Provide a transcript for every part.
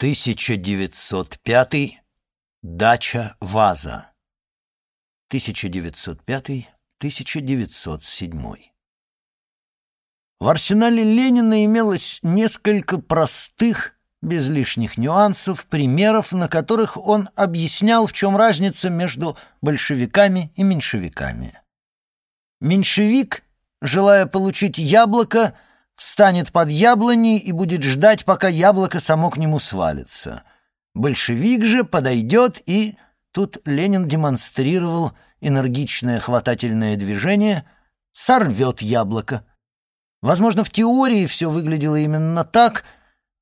1905. Дача Ваза. 1905-1907. В арсенале Ленина имелось несколько простых, без лишних нюансов, примеров, на которых он объяснял, в чем разница между большевиками и меньшевиками. Меньшевик, желая получить яблоко, встанет под яблоней и будет ждать, пока яблоко само к нему свалится. Большевик же подойдет и... Тут Ленин демонстрировал энергичное хватательное движение, сорвет яблоко. Возможно, в теории все выглядело именно так,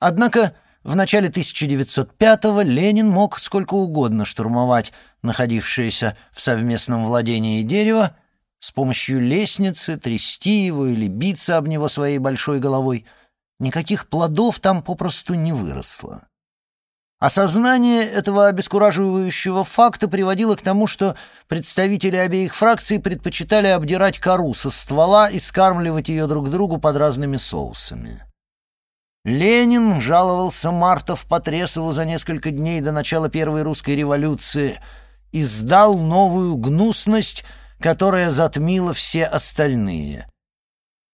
однако в начале 1905-го Ленин мог сколько угодно штурмовать находившееся в совместном владении дерево, с помощью лестницы трясти его или биться об него своей большой головой, никаких плодов там попросту не выросло. Осознание этого обескураживающего факта приводило к тому, что представители обеих фракций предпочитали обдирать кору со ствола и скармливать ее друг другу под разными соусами. Ленин жаловался Мартов Потресову за несколько дней до начала Первой русской революции и сдал новую гнусность — которая затмила все остальные.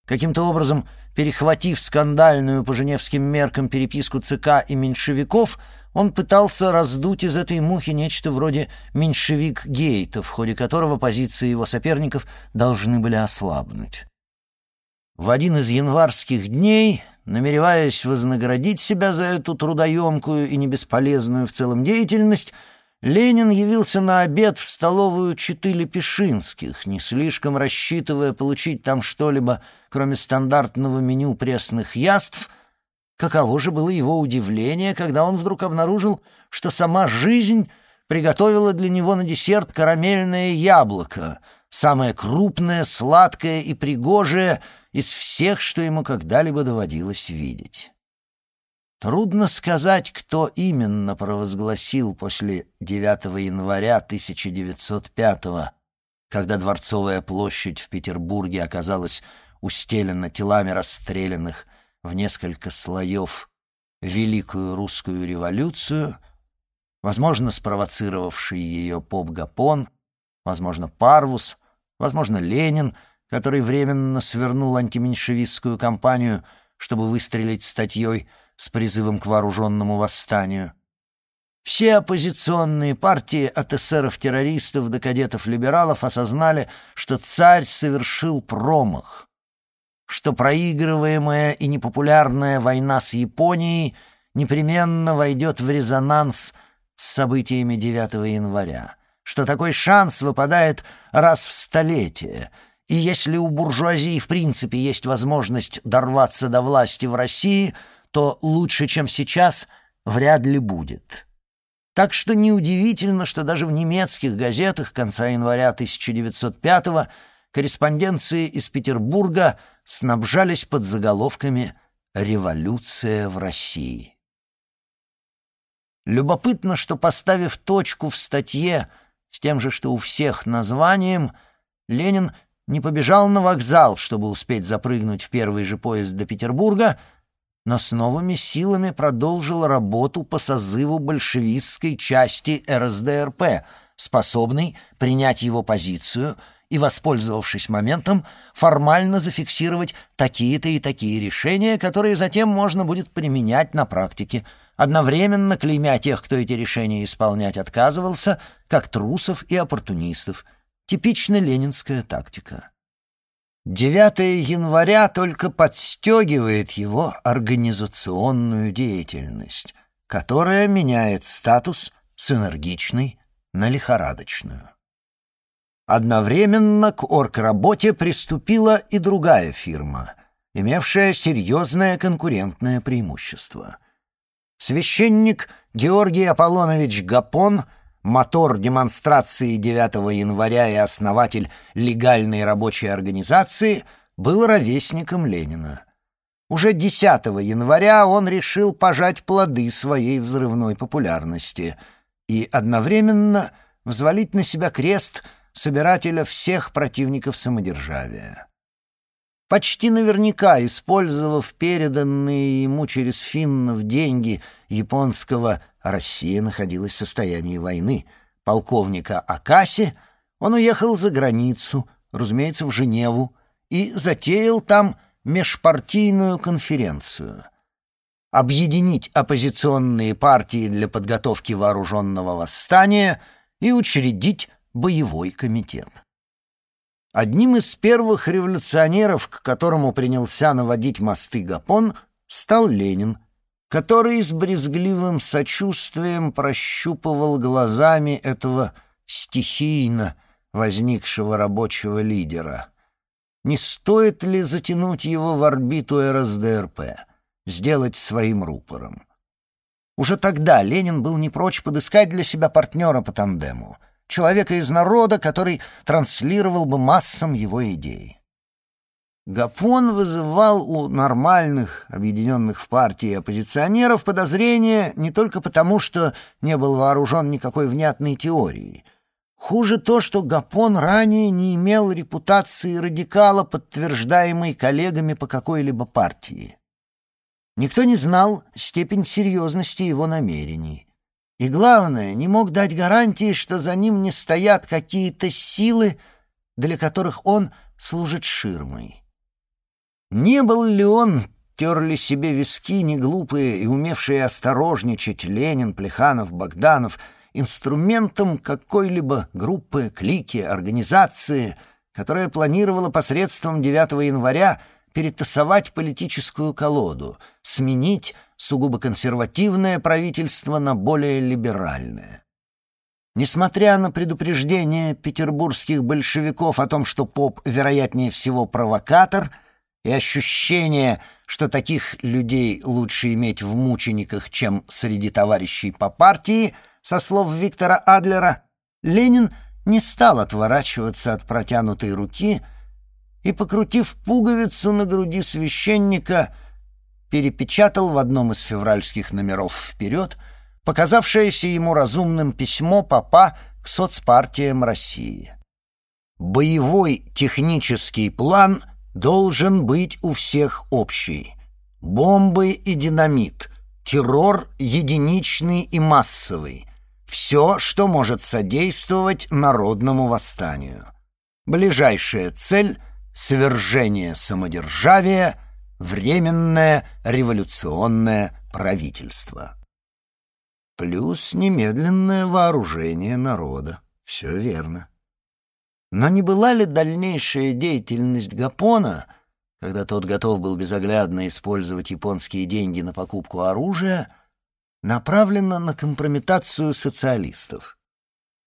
Каким-то образом, перехватив скандальную по женевским меркам переписку ЦК и меньшевиков, он пытался раздуть из этой мухи нечто вроде «меньшевик-гейта», в ходе которого позиции его соперников должны были ослабнуть. В один из январских дней, намереваясь вознаградить себя за эту трудоемкую и небесполезную в целом деятельность, Ленин явился на обед в столовую Читы Лепешинских, не слишком рассчитывая получить там что-либо, кроме стандартного меню пресных яств. Каково же было его удивление, когда он вдруг обнаружил, что сама жизнь приготовила для него на десерт карамельное яблоко, самое крупное, сладкое и пригожее из всех, что ему когда-либо доводилось видеть. Трудно сказать, кто именно провозгласил после 9 января 1905 когда Дворцовая площадь в Петербурге оказалась устелена телами расстрелянных в несколько слоев. Великую Русскую революцию, возможно, спровоцировавший ее поп Гапон, возможно, Парвус, возможно, Ленин, который временно свернул антименьшевистскую кампанию, чтобы выстрелить статьей — с призывом к вооруженному восстанию. Все оппозиционные партии от эсеров-террористов до кадетов-либералов осознали, что царь совершил промах, что проигрываемая и непопулярная война с Японией непременно войдет в резонанс с событиями 9 января, что такой шанс выпадает раз в столетие — и если у буржуазии в принципе есть возможность дорваться до власти в России, то лучше, чем сейчас, вряд ли будет. Так что неудивительно, что даже в немецких газетах конца января 1905-го корреспонденции из Петербурга снабжались под заголовками «Революция в России». Любопытно, что, поставив точку в статье с тем же, что у всех названием, Ленин не побежал на вокзал, чтобы успеть запрыгнуть в первый же поезд до Петербурга, но с новыми силами продолжил работу по созыву большевистской части РСДРП, способной принять его позицию и, воспользовавшись моментом, формально зафиксировать такие-то и такие решения, которые затем можно будет применять на практике, одновременно клеймя тех, кто эти решения исполнять отказывался, как трусов и оппортунистов. Типичная ленинская тактика. 9 января только подстегивает его организационную деятельность, которая меняет статус с энергичной на лихорадочную. Одновременно к оргработе приступила и другая фирма, имевшая серьезное конкурентное преимущество. Священник Георгий Аполлонович Гапон — мотор демонстрации 9 января и основатель легальной рабочей организации, был ровесником Ленина. Уже 10 января он решил пожать плоды своей взрывной популярности и одновременно взвалить на себя крест собирателя всех противников самодержавия. Почти наверняка, использовав переданные ему через финнов деньги японского «Россия находилась в состоянии войны» полковника Акаси, он уехал за границу, разумеется, в Женеву, и затеял там межпартийную конференцию. Объединить оппозиционные партии для подготовки вооруженного восстания и учредить боевой комитет. Одним из первых революционеров, к которому принялся наводить мосты Гапон, стал Ленин, который с брезгливым сочувствием прощупывал глазами этого стихийно возникшего рабочего лидера. Не стоит ли затянуть его в орбиту РСДРП, сделать своим рупором? Уже тогда Ленин был не прочь подыскать для себя партнера по тандему — человека из народа, который транслировал бы массам его идеи. Гапон вызывал у нормальных, объединенных в партии оппозиционеров подозрения не только потому, что не был вооружен никакой внятной теорией. Хуже то, что Гапон ранее не имел репутации радикала, подтверждаемой коллегами по какой-либо партии. Никто не знал степень серьезности его намерений. И главное, не мог дать гарантии, что за ним не стоят какие-то силы, для которых он служит ширмой. Не был ли он, терли себе виски неглупые и умевшие осторожничать Ленин, Плеханов, Богданов, инструментом какой-либо группы, клики, организации, которая планировала посредством 9 января перетасовать политическую колоду, сменить сугубо консервативное правительство на более либеральное. Несмотря на предупреждение петербургских большевиков о том, что поп, вероятнее всего, провокатор, и ощущение, что таких людей лучше иметь в мучениках, чем среди товарищей по партии, со слов Виктора Адлера, Ленин не стал отворачиваться от протянутой руки и, покрутив пуговицу на груди священника, перепечатал в одном из февральских номеров «Вперед» показавшееся ему разумным письмо папа к соцпартиям России. Боевой технический план должен быть у всех общий. Бомбы и динамит, террор единичный и массовый. Все, что может содействовать народному восстанию. Ближайшая цель — свержение самодержавия — Временное революционное правительство. Плюс немедленное вооружение народа. Все верно. Но не была ли дальнейшая деятельность Гапона, когда тот готов был безоглядно использовать японские деньги на покупку оружия, направлена на компрометацию социалистов?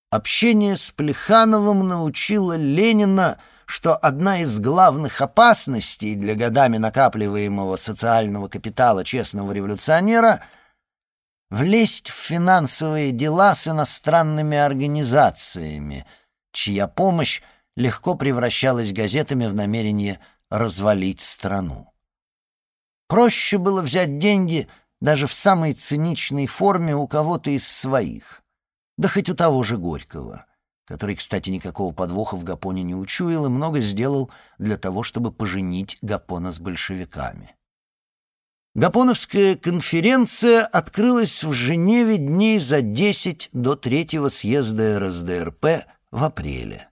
Общение с Плехановым научило Ленина — что одна из главных опасностей для годами накапливаемого социального капитала честного революционера — влезть в финансовые дела с иностранными организациями, чья помощь легко превращалась газетами в намерение развалить страну. Проще было взять деньги даже в самой циничной форме у кого-то из своих, да хоть у того же Горького — который, кстати, никакого подвоха в Гапоне не учуял и много сделал для того, чтобы поженить Гапона с большевиками. Гапоновская конференция открылась в Женеве дней за десять до третьего съезда РСДРП в апреле.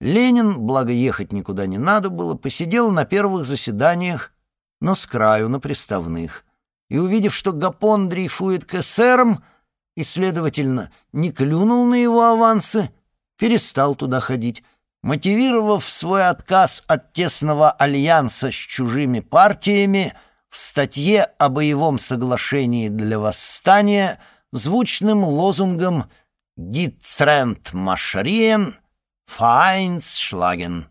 Ленин, благо ехать никуда не надо было, посидел на первых заседаниях, но с краю на приставных, и, увидев, что Гапон дрейфует к эсерам, и, следовательно, не клюнул на его авансы, перестал туда ходить, мотивировав свой отказ от тесного альянса с чужими партиями в статье о боевом соглашении для восстания звучным лозунгом «Гитцрент Машриен, Файнсшлаген».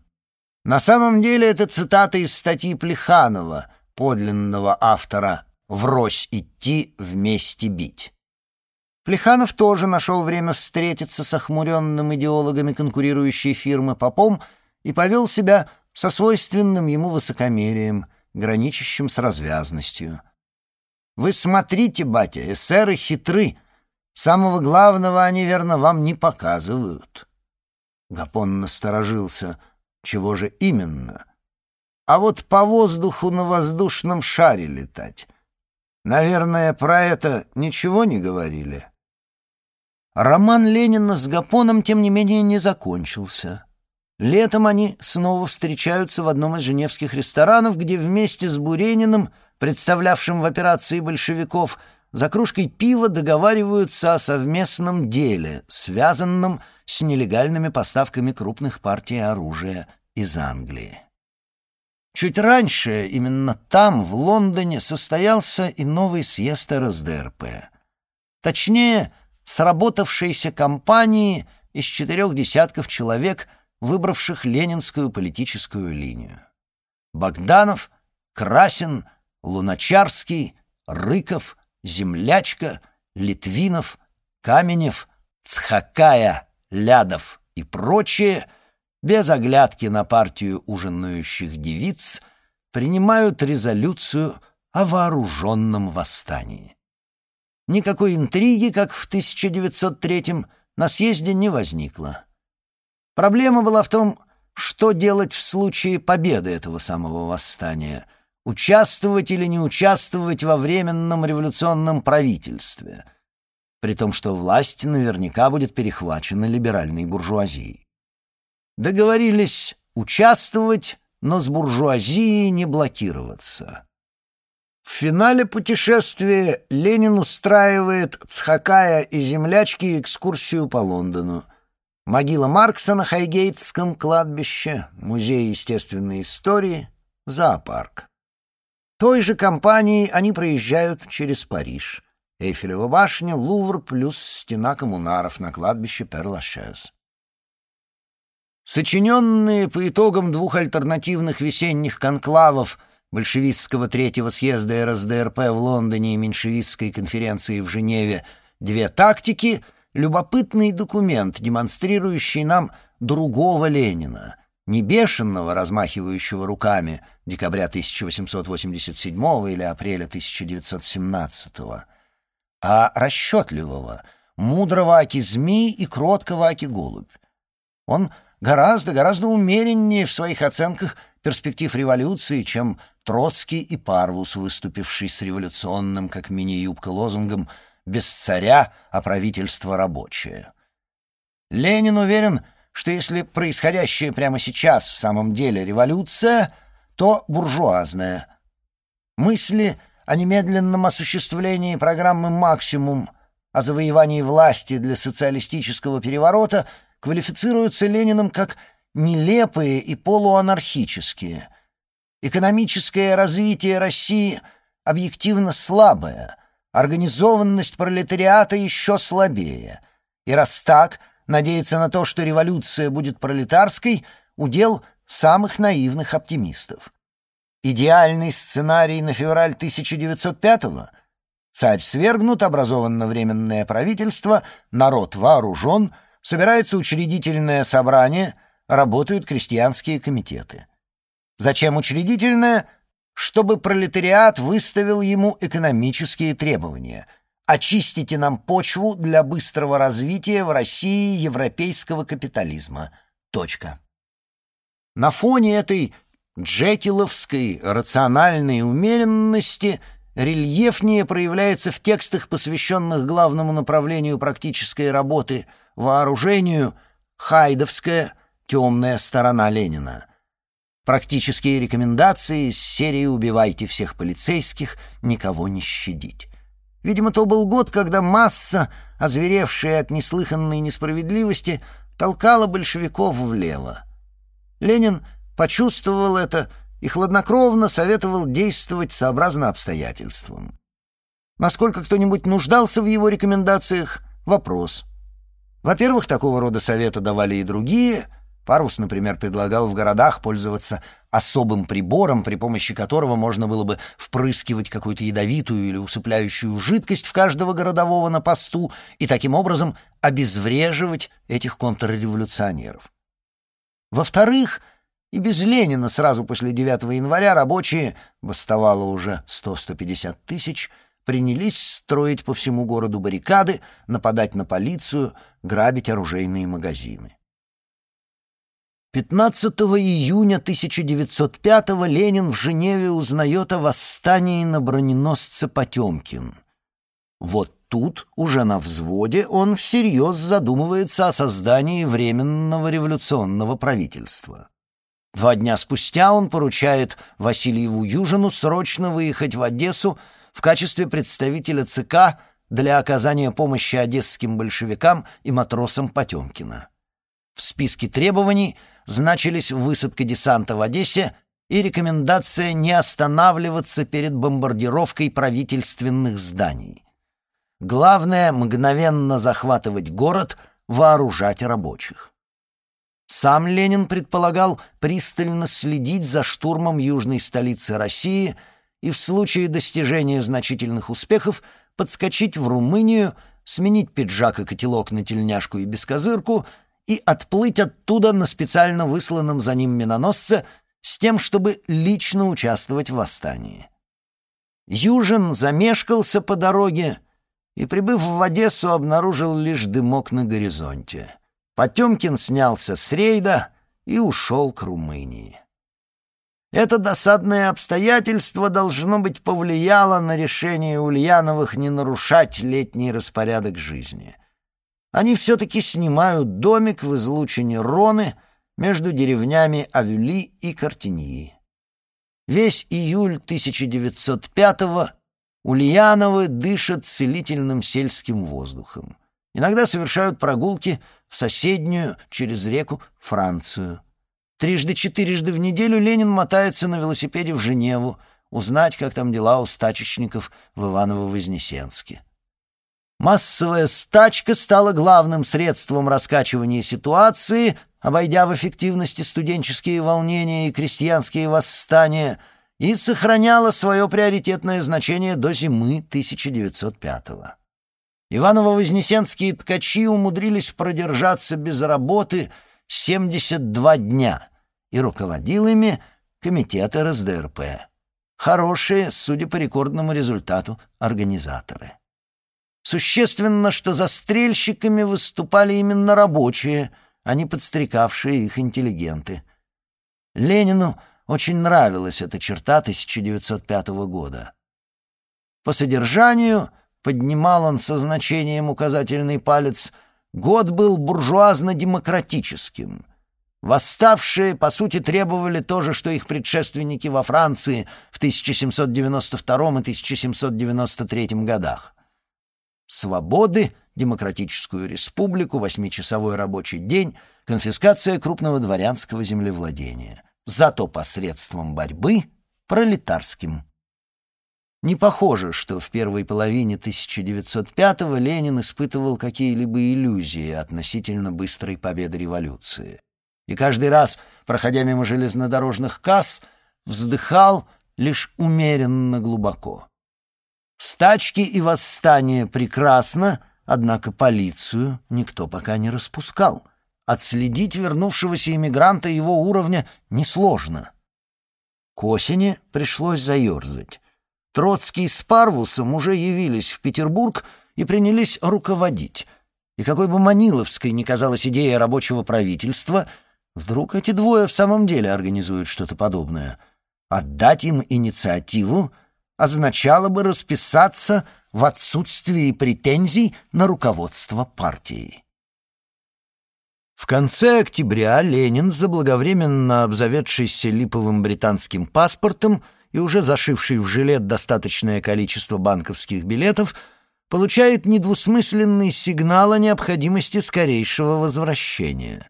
На самом деле это цитата из статьи Плеханова, подлинного автора «Врозь идти, вместе бить». Плеханов тоже нашел время встретиться с охмуренным идеологами конкурирующей фирмы Попом и повел себя со свойственным ему высокомерием, граничащим с развязностью. «Вы смотрите, батя, эсеры хитры. Самого главного они, верно, вам не показывают». Гапон насторожился. «Чего же именно?» а вот по воздуху на воздушном шаре летать. Наверное, про это ничего не говорили. Роман Ленина с Гапоном, тем не менее, не закончился. Летом они снова встречаются в одном из женевских ресторанов, где вместе с Бурениным, представлявшим в операции большевиков, за кружкой пива договариваются о совместном деле, связанном с нелегальными поставками крупных партий оружия из Англии. Чуть раньше, именно там, в Лондоне, состоялся и новый съезд РСДРП. Точнее, сработавшейся компании из четырех десятков человек, выбравших ленинскую политическую линию. Богданов, Красин, Луначарский, Рыков, Землячка, Литвинов, Каменев, Цхакая, Лядов и прочие, без оглядки на партию ужинающих девиц, принимают резолюцию о вооруженном восстании. Никакой интриги, как в 1903 на съезде не возникло. Проблема была в том, что делать в случае победы этого самого восстания — участвовать или не участвовать во временном революционном правительстве, при том, что власть наверняка будет перехвачена либеральной буржуазией. Договорились участвовать, но с буржуазией не блокироваться. В финале путешествия Ленин устраивает Цхакая и землячки экскурсию по Лондону. Могила Маркса на Хайгейтском кладбище, музей естественной истории, зоопарк. Той же компанией они проезжают через Париж. Эйфелева башня, Лувр плюс стена коммунаров на кладбище Перлашез. Сочиненные по итогам двух альтернативных весенних конклавов – большевистского третьего съезда РСДРП в Лондоне и меньшевистской конференции в Женеве «Две тактики» — любопытный документ, демонстрирующий нам другого Ленина, не бешеного, размахивающего руками декабря 1887 или апреля 1917, а расчетливого, мудрого Аки Змей и кроткого Аки Голубь. Он гораздо-гораздо умереннее в своих оценках перспектив революции, чем Троцкий и Парвус, выступивший с революционным, как мини-юбка, лозунгом «Без царя, а правительство рабочее». Ленин уверен, что если происходящее прямо сейчас в самом деле революция, то буржуазная. Мысли о немедленном осуществлении программы «Максимум», о завоевании власти для социалистического переворота квалифицируются Лениным как нелепые и полуанархические – Экономическое развитие России объективно слабое, организованность пролетариата еще слабее. И раз так, надеяться на то, что революция будет пролетарской, удел самых наивных оптимистов. Идеальный сценарий на февраль 1905-го — царь свергнут, образовано временное правительство, народ вооружен, собирается учредительное собрание, работают крестьянские комитеты. Зачем учредительное? Чтобы пролетариат выставил ему экономические требования. Очистите нам почву для быстрого развития в России европейского капитализма. Точка. На фоне этой джекиловской рациональной умеренности рельефнее проявляется в текстах, посвященных главному направлению практической работы — вооружению, хайдовская темная сторона Ленина — Практические рекомендации из серии «Убивайте всех полицейских, никого не щадить». Видимо, то был год, когда масса, озверевшая от неслыханной несправедливости, толкала большевиков влево. Ленин почувствовал это и хладнокровно советовал действовать сообразно обстоятельствам. Насколько кто-нибудь нуждался в его рекомендациях — вопрос. Во-первых, такого рода совета давали и другие — Парус, например, предлагал в городах пользоваться особым прибором, при помощи которого можно было бы впрыскивать какую-то ядовитую или усыпляющую жидкость в каждого городового на посту и таким образом обезвреживать этих контрреволюционеров. Во-вторых, и без Ленина сразу после 9 января рабочие, бастовало уже 100-150 тысяч, принялись строить по всему городу баррикады, нападать на полицию, грабить оружейные магазины. 15 июня 1905 Ленин в Женеве узнает о восстании на броненосце Потемкин. Вот тут, уже на взводе, он всерьез задумывается о создании Временного революционного правительства. Два дня спустя он поручает Васильеву Южину срочно выехать в Одессу в качестве представителя ЦК для оказания помощи одесским большевикам и матросам Потемкина. В списке требований значились высадка десанта в Одессе и рекомендация не останавливаться перед бомбардировкой правительственных зданий. Главное — мгновенно захватывать город, вооружать рабочих. Сам Ленин предполагал пристально следить за штурмом южной столицы России и в случае достижения значительных успехов подскочить в Румынию, сменить пиджак и котелок на тельняшку и бескозырку и отплыть оттуда на специально высланном за ним миноносце с тем, чтобы лично участвовать в восстании. Южин замешкался по дороге и, прибыв в Одессу, обнаружил лишь дымок на горизонте. Потемкин снялся с рейда и ушел к Румынии. Это досадное обстоятельство, должно быть, повлияло на решение Ульяновых не нарушать летний распорядок жизни. Они все-таки снимают домик в излучине Роны между деревнями Авюли и Картиньи. Весь июль 1905-го Ульяновы дышат целительным сельским воздухом. Иногда совершают прогулки в соседнюю, через реку, Францию. Трижды-четырежды в неделю Ленин мотается на велосипеде в Женеву, узнать, как там дела у стачечников в Иваново-Вознесенске. Массовая стачка стала главным средством раскачивания ситуации, обойдя в эффективности студенческие волнения и крестьянские восстания, и сохраняла свое приоритетное значение до зимы 1905 года. Иваново-Вознесенские ткачи умудрились продержаться без работы 72 дня, и руководил ими комитет РСДРП. Хорошие, судя по рекордному результату, организаторы. Существенно, что застрельщиками выступали именно рабочие, а не подстрекавшие их интеллигенты. Ленину очень нравилась эта черта 1905 года. По содержанию — поднимал он со значением указательный палец, год был буржуазно-демократическим. Восставшие, по сути, требовали то же, что их предшественники во Франции в 1792 и 1793 годах. Свободы, демократическую республику, восьмичасовой рабочий день, конфискация крупного дворянского землевладения. Зато посредством борьбы пролетарским не похоже, что в первой половине 1905-го Ленин испытывал какие-либо иллюзии относительно быстрой победы революции. И каждый раз, проходя мимо железнодорожных касс, вздыхал лишь умеренно глубоко. Стачки и восстания прекрасно, однако полицию никто пока не распускал. Отследить вернувшегося иммигранта его уровня несложно. К осени пришлось заерзать. Троцкий с Парвусом уже явились в Петербург и принялись руководить. И какой бы маниловской ни казалась идея рабочего правительства, вдруг эти двое в самом деле организуют что-то подобное. Отдать им инициативу означало бы расписаться в отсутствии претензий на руководство партией. В конце октября Ленин, заблаговременно обзаведшийся липовым британским паспортом, и уже зашивший в жилет достаточное количество банковских билетов, получает недвусмысленный сигнал о необходимости скорейшего возвращения.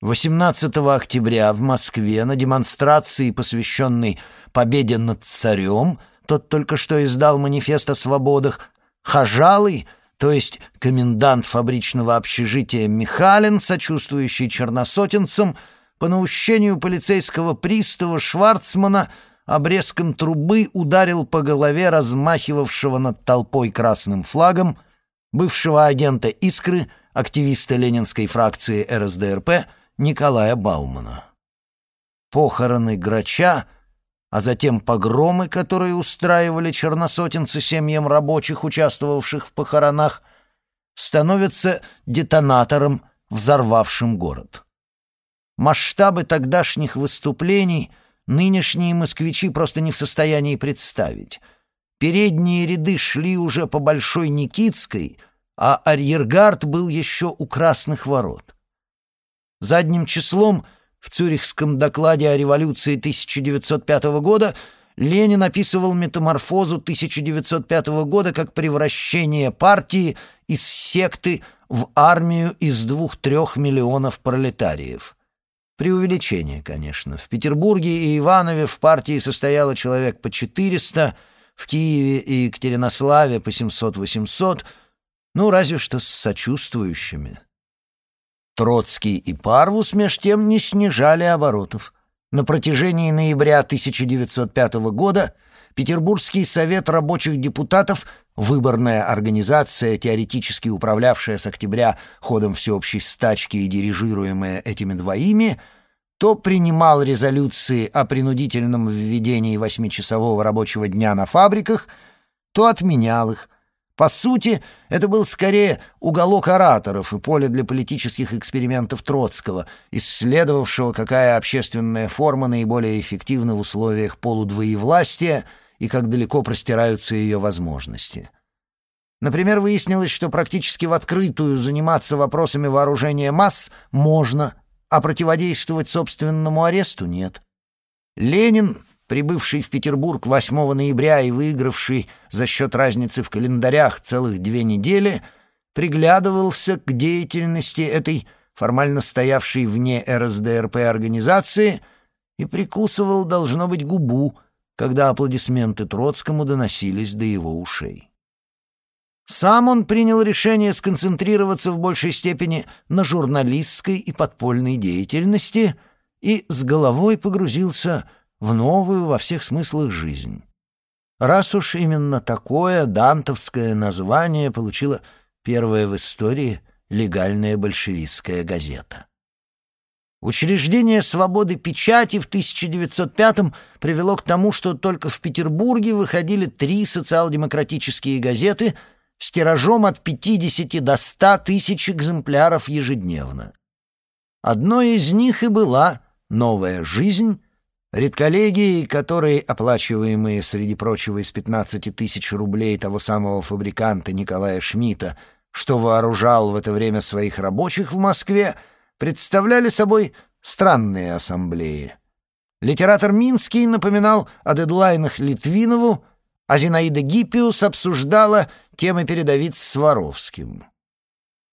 18 октября в Москве на демонстрации, посвященной победе над царем, тот только что издал манифест о свободах, Хажалый, то есть комендант фабричного общежития Михалин, сочувствующий черносотенцам, по наущению полицейского пристава Шварцмана – обрезком трубы ударил по голове размахивавшего над толпой красным флагом бывшего агента «Искры», активиста ленинской фракции РСДРП Николая Баумана. Похороны Грача, а затем погромы, которые устраивали черносотенцы семьям рабочих, участвовавших в похоронах, становятся детонатором, взорвавшим город. Масштабы тогдашних выступлений нынешние москвичи просто не в состоянии представить. Передние ряды шли уже по Большой Никитской, а арьергард был еще у Красных ворот. Задним числом в Цюрихском докладе о революции 1905 года Ленин описывал метаморфозу 1905 года как превращение партии из секты в армию из двух-трех миллионов пролетариев. Преувеличение, конечно. В Петербурге и Иванове в партии состояло человек по 400, в Киеве и Екатеринославе по 700-800, ну, разве что с сочувствующими. Троцкий и Парвус меж тем не снижали оборотов. На протяжении ноября 1905 года Петербургский совет рабочих депутатов, выборная организация, теоретически управлявшая с октября ходом всеобщей стачки и дирижируемая этими двоими, то принимал резолюции о принудительном введении восьмичасового рабочего дня на фабриках, то отменял их – по сути, это был скорее уголок ораторов и поле для политических экспериментов Троцкого, исследовавшего, какая общественная форма наиболее эффективна в условиях полудвоевластия и как далеко простираются ее возможности. Например, выяснилось, что практически в открытую заниматься вопросами вооружения масс можно, а противодействовать собственному аресту нет. Ленин прибывший в Петербург 8 ноября и выигравший за счет разницы в календарях целых две недели, приглядывался к деятельности этой формально стоявшей вне РСДРП организации и прикусывал, должно быть, губу, когда аплодисменты Троцкому доносились до его ушей. Сам он принял решение сконцентрироваться в большей степени на журналистской и подпольной деятельности и с головой погрузился в новую во всех смыслах жизнь. Раз уж именно такое дантовское название получила первая в истории легальная большевистская газета. Учреждение свободы печати в 1905-м привело к тому, что только в Петербурге выходили три социал-демократические газеты с тиражом от 50 до 100 тысяч экземпляров ежедневно. Одной из них и была «Новая жизнь», Редколлегии, которые, оплачиваемые, среди прочего, из 15 тысяч рублей того самого фабриканта Николая Шмидта, что вооружал в это время своих рабочих в Москве, представляли собой странные ассамблеи. Литератор Минский напоминал о дедлайнах Литвинову, а Зинаида Гиппиус обсуждала темы передовиц с.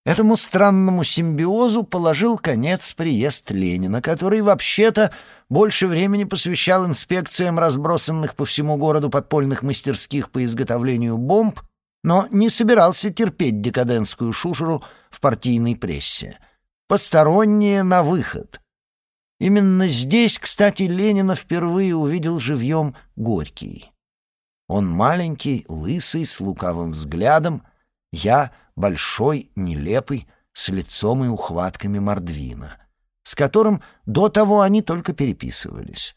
Этому странному симбиозу положил конец приезд Ленина, который вообще-то больше времени посвящал инспекциям разбросанных по всему городу подпольных мастерских по изготовлению бомб, но не собирался терпеть декадентскую шушеру в партийной прессе. Посторонние на выход. Именно здесь, кстати, Ленина впервые увидел живьем Горький. Он маленький, лысый, с лукавым взглядом, я — большой, нелепый, с лицом и ухватками Мордвина, с которым до того они только переписывались.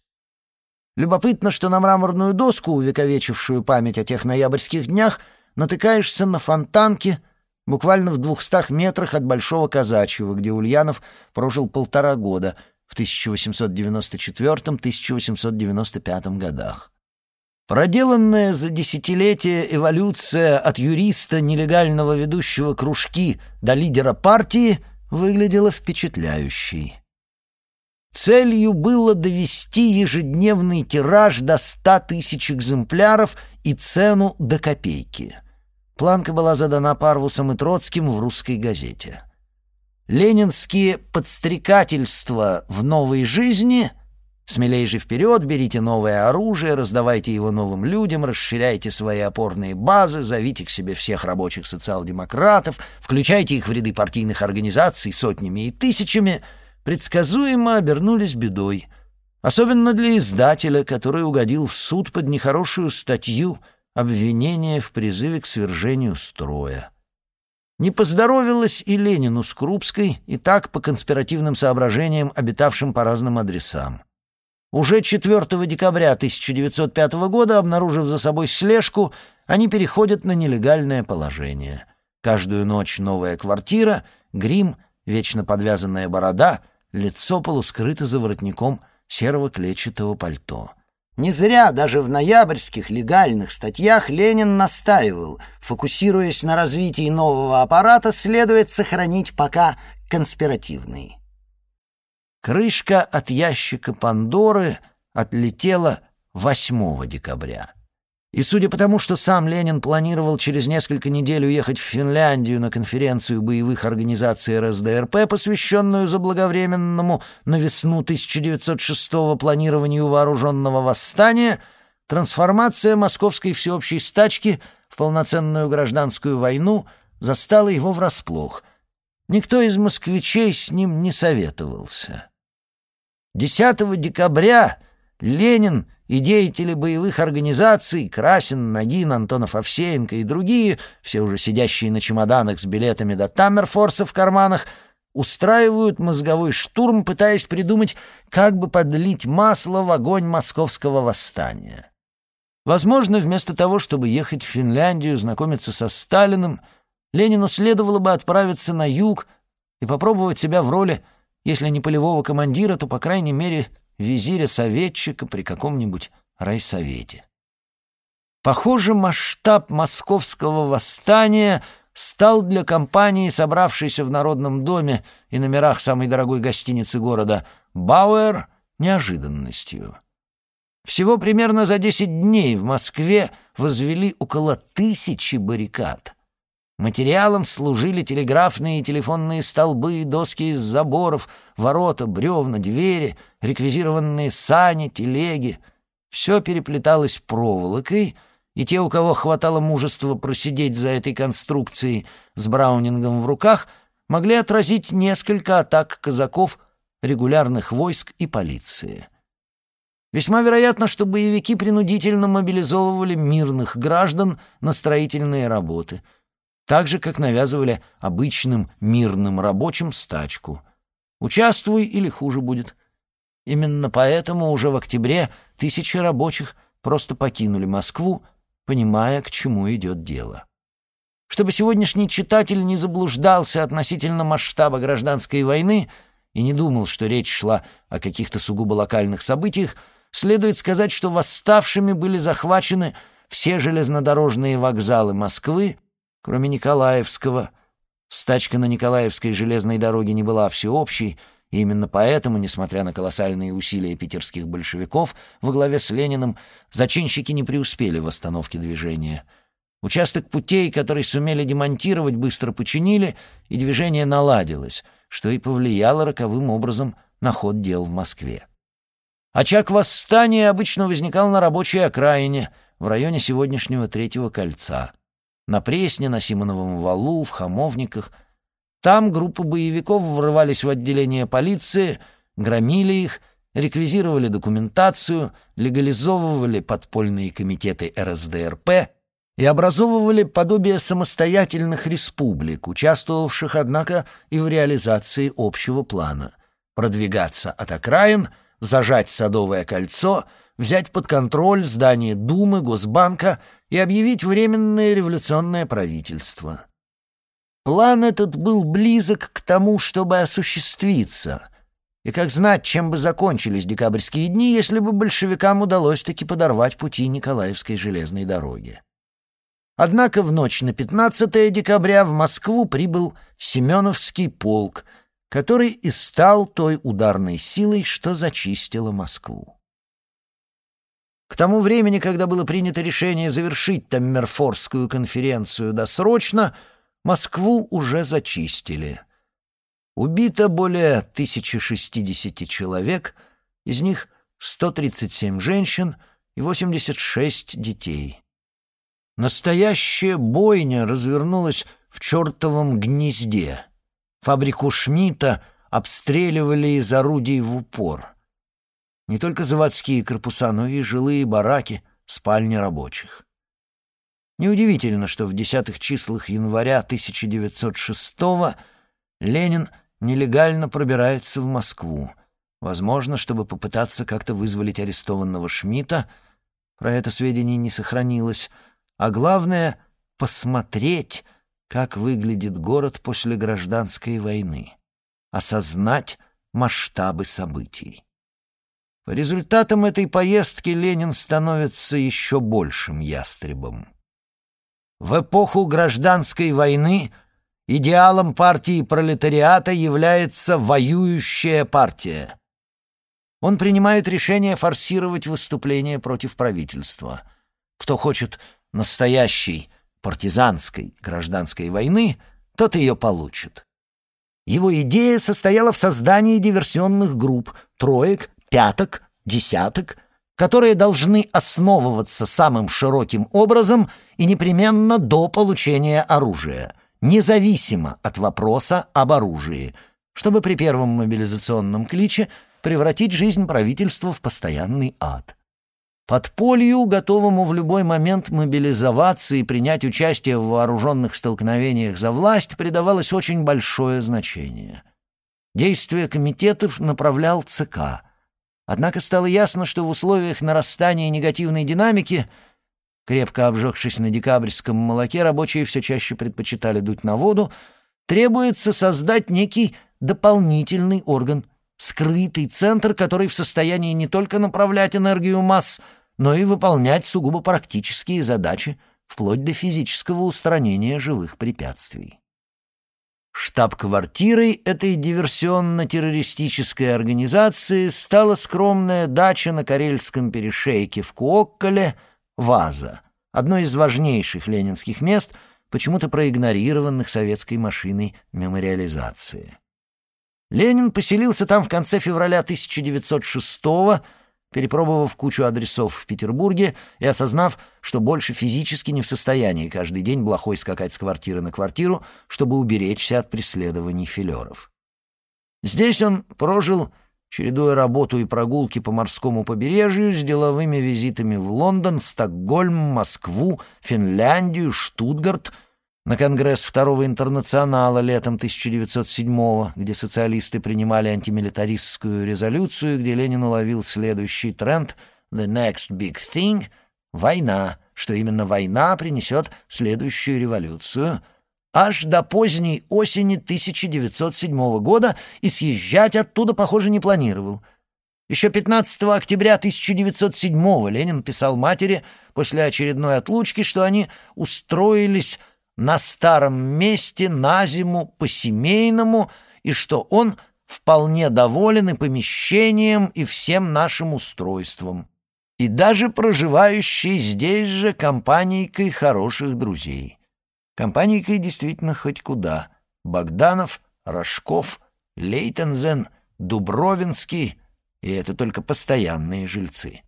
Любопытно, что на мраморную доску, увековечившую память о тех ноябрьских днях, натыкаешься на фонтанке буквально в двухстах метрах от Большого Казачьего, где Ульянов прожил полтора года в 1894-1895 годах. Проделанная за десятилетия эволюция от юриста, нелегального ведущего кружки, до лидера партии выглядела впечатляющей. Целью было довести ежедневный тираж до ста тысяч экземпляров и цену до копейки. Планка была задана Парвусом и Троцким в русской газете. Ленинские подстрекательства в новой жизни — Смелей же вперед, берите новое оружие, раздавайте его новым людям, расширяйте свои опорные базы, зовите к себе всех рабочих социал-демократов, включайте их в ряды партийных организаций сотнями и тысячами, предсказуемо обернулись бедой. Особенно для издателя, который угодил в суд под нехорошую статью обвинения в призыве к свержению строя. Не поздоровилось и Ленину с Крупской, и так по конспиративным соображениям, обитавшим по разным адресам. Уже 4 декабря 1905 года, обнаружив за собой слежку, они переходят на нелегальное положение. Каждую ночь новая квартира, грим, вечно подвязанная борода, лицо полускрыто за воротником серого клетчатого пальто. Не зря даже в ноябрьских легальных статьях Ленин настаивал, фокусируясь на развитии нового аппарата, следует сохранить пока конспиративный. Крышка от ящика Пандоры отлетела 8 декабря. И судя по тому, что сам Ленин планировал через несколько недель уехать в Финляндию на конференцию боевых организаций РСДРП, посвященную заблаговременному на весну 1906-го планированию вооруженного восстания, трансформация московской всеобщей стачки в полноценную гражданскую войну застала его врасплох. Никто из москвичей с ним не советовался. 10 декабря Ленин и деятели боевых организаций Красин, Нагин, Антонов Овсеенко и другие, все уже сидящие на чемоданах с билетами до Таммерфорса в карманах, устраивают мозговой штурм, пытаясь придумать, как бы подлить масло в огонь московского восстания. Возможно, вместо того, чтобы ехать в Финляндию, знакомиться со Сталиным, Ленину следовало бы отправиться на юг и попробовать себя в роли, если не полевого командира, то, по крайней мере, визиря-советчика при каком-нибудь райсовете. Похоже, масштаб московского восстания стал для компании, собравшейся в Народном доме и номерах самой дорогой гостиницы города «Бауэр», неожиданностью. Всего примерно за 10 дней в Москве возвели около тысячи баррикад — Материалом служили телеграфные и телефонные столбы, доски из заборов, ворота, бревна, двери, реквизированные сани, телеги. Все переплеталось проволокой, и те, у кого хватало мужества просидеть за этой конструкцией с браунингом в руках, могли отразить несколько атак казаков, регулярных войск и полиции. Весьма вероятно, что боевики принудительно мобилизовывали мирных граждан на строительные работы — так же, как навязывали обычным мирным рабочим стачку. Участвуй или хуже будет. Именно поэтому уже в октябре тысячи рабочих просто покинули Москву, понимая, к чему идет дело. Чтобы сегодняшний читатель не заблуждался относительно масштаба гражданской войны и не думал, что речь шла о каких-то сугубо локальных событиях, следует сказать, что восставшими были захвачены все железнодорожные вокзалы Москвы, кроме Николаевского. Стачка на Николаевской железной дороге не была всеобщей, и именно поэтому, несмотря на колоссальные усилия питерских большевиков во главе с Лениным, зачинщики не преуспели в остановке движения. Участок путей, который сумели демонтировать, быстро починили, и движение наладилось, что и повлияло роковым образом на ход дел в Москве. Очаг восстания обычно возникал на рабочей окраине, в районе сегодняшнего Третьего кольца на Пресне, на Симоновом валу, в Хамовниках. Там группы боевиков врывались в отделение полиции, громили их, реквизировали документацию, легализовывали подпольные комитеты РСДРП и образовывали подобие самостоятельных республик, участвовавших, однако, и в реализации общего плана — продвигаться от окраин, зажать Садовое кольцо — взять под контроль здание Думы, Госбанка и объявить Временное революционное правительство. План этот был близок к тому, чтобы осуществиться. И как знать, чем бы закончились декабрьские дни, если бы большевикам удалось таки подорвать пути Николаевской железной дороги. Однако в ночь на 15 декабря в Москву прибыл Семеновский полк, который и стал той ударной силой, что зачистила Москву. К тому времени, когда было принято решение завершить Таммерфорскую конференцию досрочно, Москву уже зачистили. Убито более 1060 человек, из них 137 женщин и 86 детей. Настоящая бойня развернулась в чертовом гнезде. Фабрику Шмидта обстреливали из орудий в упор — не только заводские корпуса, но и жилые бараки, спальни рабочих. Неудивительно, что в десятых числах января 1906 Ленин нелегально пробирается в Москву, возможно, чтобы попытаться как-то вызволить арестованного Шмидта, про это сведений не сохранилось, а главное — посмотреть, как выглядит город после гражданской войны, осознать, масштабы событий. По результатам этой поездки Ленин становится еще большим ястребом. В эпоху гражданской войны идеалом партии пролетариата является воюющая партия. Он принимает решение форсировать выступления против правительства. Кто хочет настоящей партизанской гражданской войны, тот ее получит. Его идея состояла в создании диверсионных групп, троек, пяток, десяток, которые должны основываться самым широким образом и непременно до получения оружия, независимо от вопроса об оружии, чтобы при первом мобилизационном кличе превратить жизнь правительства в постоянный ад. Подполью, готовому в любой момент мобилизоваться и принять участие в вооруженных столкновениях за власть, придавалось очень большое значение. Действия комитетов направлял ЦК. Однако стало ясно, что в условиях нарастания негативной динамики, крепко обжегшись на декабрьском молоке, рабочие все чаще предпочитали дуть на воду, требуется создать некий дополнительный орган, скрытый центр, который в состоянии не только направлять энергию масс, но и выполнять сугубо практические задачи, вплоть до физического устранения живых препятствий. Штаб-квартирой этой диверсионно-террористической организации стала скромная дача на Карельском перешейке в Куокколе «Ваза», одно из важнейших ленинских мест, почему-то проигнорированных советской машиной мемориализации. Ленин поселился там в конце февраля 1906 года, перепробовав кучу адресов в Петербурге и осознав, что больше физически не в состоянии каждый день блохой скакать с квартиры на квартиру, чтобы уберечься от преследований филеров. Здесь он прожил, чередуя работу и прогулки по морскому побережью с деловыми визитами в Лондон, Стокгольм, Москву, Финляндию, Штутгарт — на Конгресс Второго Интернационала летом 1907 где социалисты принимали антимилитаристскую резолюцию, где Ленин уловил следующий тренд «The next big thing» — война, что именно война принесет следующую революцию, аж до поздней осени 1907 года и съезжать оттуда, похоже, не планировал. Еще 15 октября 1907 Ленин писал матери после очередной отлучки, что они устроились на старом месте на зиму по-семейному и что он вполне доволен и помещением, и всем нашим устройством, и даже проживающей здесь же компанийкой хороших друзей. Компанийкой действительно хоть куда. Богданов, Рожков, Лейтензен, Дубровинский, и это только постоянные жильцы.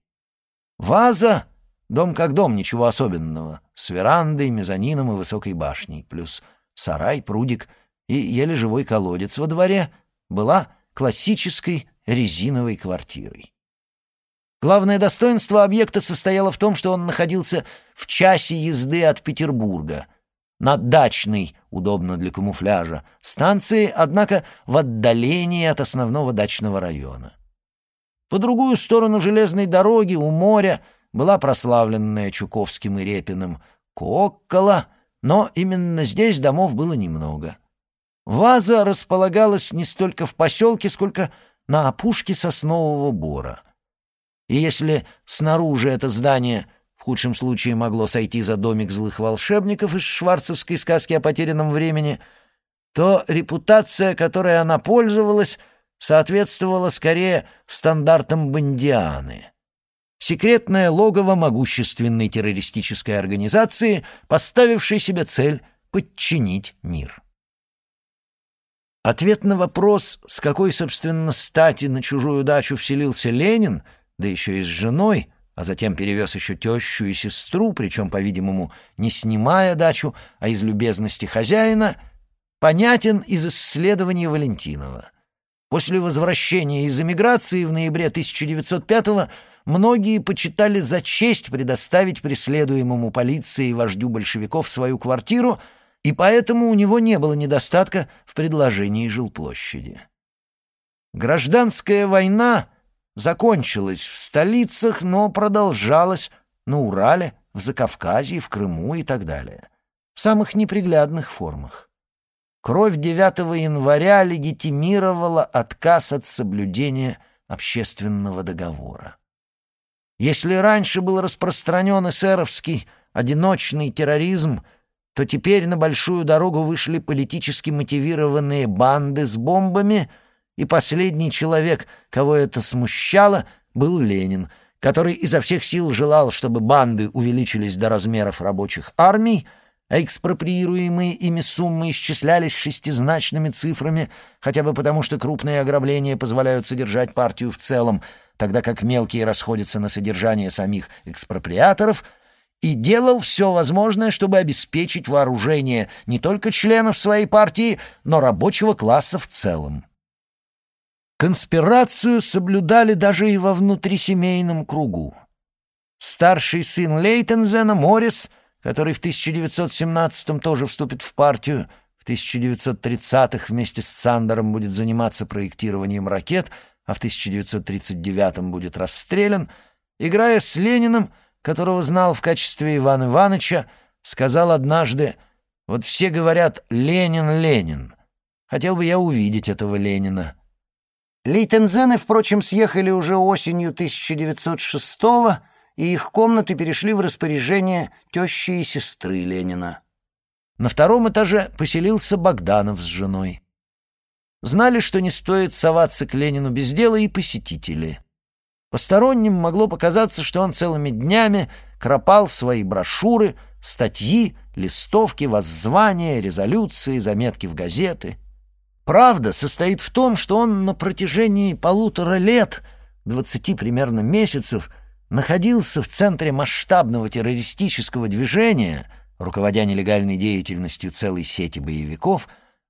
Ваза Дом как дом, ничего особенного. С верандой, мезонином и высокой башней. Плюс сарай, прудик и еле живой колодец во дворе была классической резиновой квартирой. Главное достоинство объекта состояло в том, что он находился в часе езды от Петербурга, на дачной, удобно для камуфляжа, станции, однако в отдалении от основного дачного района. По другую сторону железной дороги, у моря — была прославленная Чуковским и Репиным Коккола, но именно здесь домов было немного. Ваза располагалась не столько в поселке, сколько на опушке соснового бора. И если снаружи это здание в худшем случае могло сойти за домик злых волшебников из шварцевской сказки о потерянном времени, то репутация, которой она пользовалась, соответствовала скорее стандартам бандианы секретное логово могущественной террористической организации, поставившей себе цель подчинить мир. Ответ на вопрос, с какой, собственно, стати на чужую дачу вселился Ленин, да еще и с женой, а затем перевез еще тещу и сестру, причем, по-видимому, не снимая дачу, а из любезности хозяина, понятен из исследований Валентинова. После возвращения из эмиграции в ноябре 1905 года многие почитали за честь предоставить преследуемому полиции вождю большевиков свою квартиру, и поэтому у него не было недостатка в предложении жилплощади. Гражданская война закончилась в столицах, но продолжалась на Урале, в Закавказье, в Крыму и так далее, в самых неприглядных формах. Кровь 9 января легитимировала отказ от соблюдения общественного договора. Если раньше был распространен эсеровский одиночный терроризм, то теперь на большую дорогу вышли политически мотивированные банды с бомбами, и последний человек, кого это смущало, был Ленин, который изо всех сил желал, чтобы банды увеличились до размеров рабочих армий, а экспроприируемые ими суммы исчислялись шестизначными цифрами, хотя бы потому, что крупные ограбления позволяют содержать партию в целом, тогда как мелкие расходятся на содержание самих экспроприаторов — и делал все возможное, чтобы обеспечить вооружение не только членов своей партии, но рабочего класса в целом. Конспирацию соблюдали даже и во внутрисемейном кругу. Старший сын Лейтензена, Моррис, который в 1917-м тоже вступит в партию, в 1930-х вместе с Сандером будет заниматься проектированием ракет, а в 1939-м будет расстрелян, играя с Лениным, которого знал в качестве Ивана Ивановича, сказал однажды «Вот все говорят «Ленин, Ленин». Хотел бы я увидеть этого Ленина». Лейтензены, впрочем, съехали уже осенью 1906-го, и их комнаты перешли в распоряжение тещи и сестры Ленина. На втором этаже поселился Богданов с женой. Знали, что не стоит соваться к Ленину без дела и посетители — Посторонним могло показаться, что он целыми днями кропал свои брошюры, статьи, листовки, воззвания, резолюции, заметки в газеты. Правда состоит в том, что он на протяжении полутора лет, двадцати примерно месяцев, находился в центре масштабного террористического движения, руководя нелегальной деятельностью целой сети боевиков,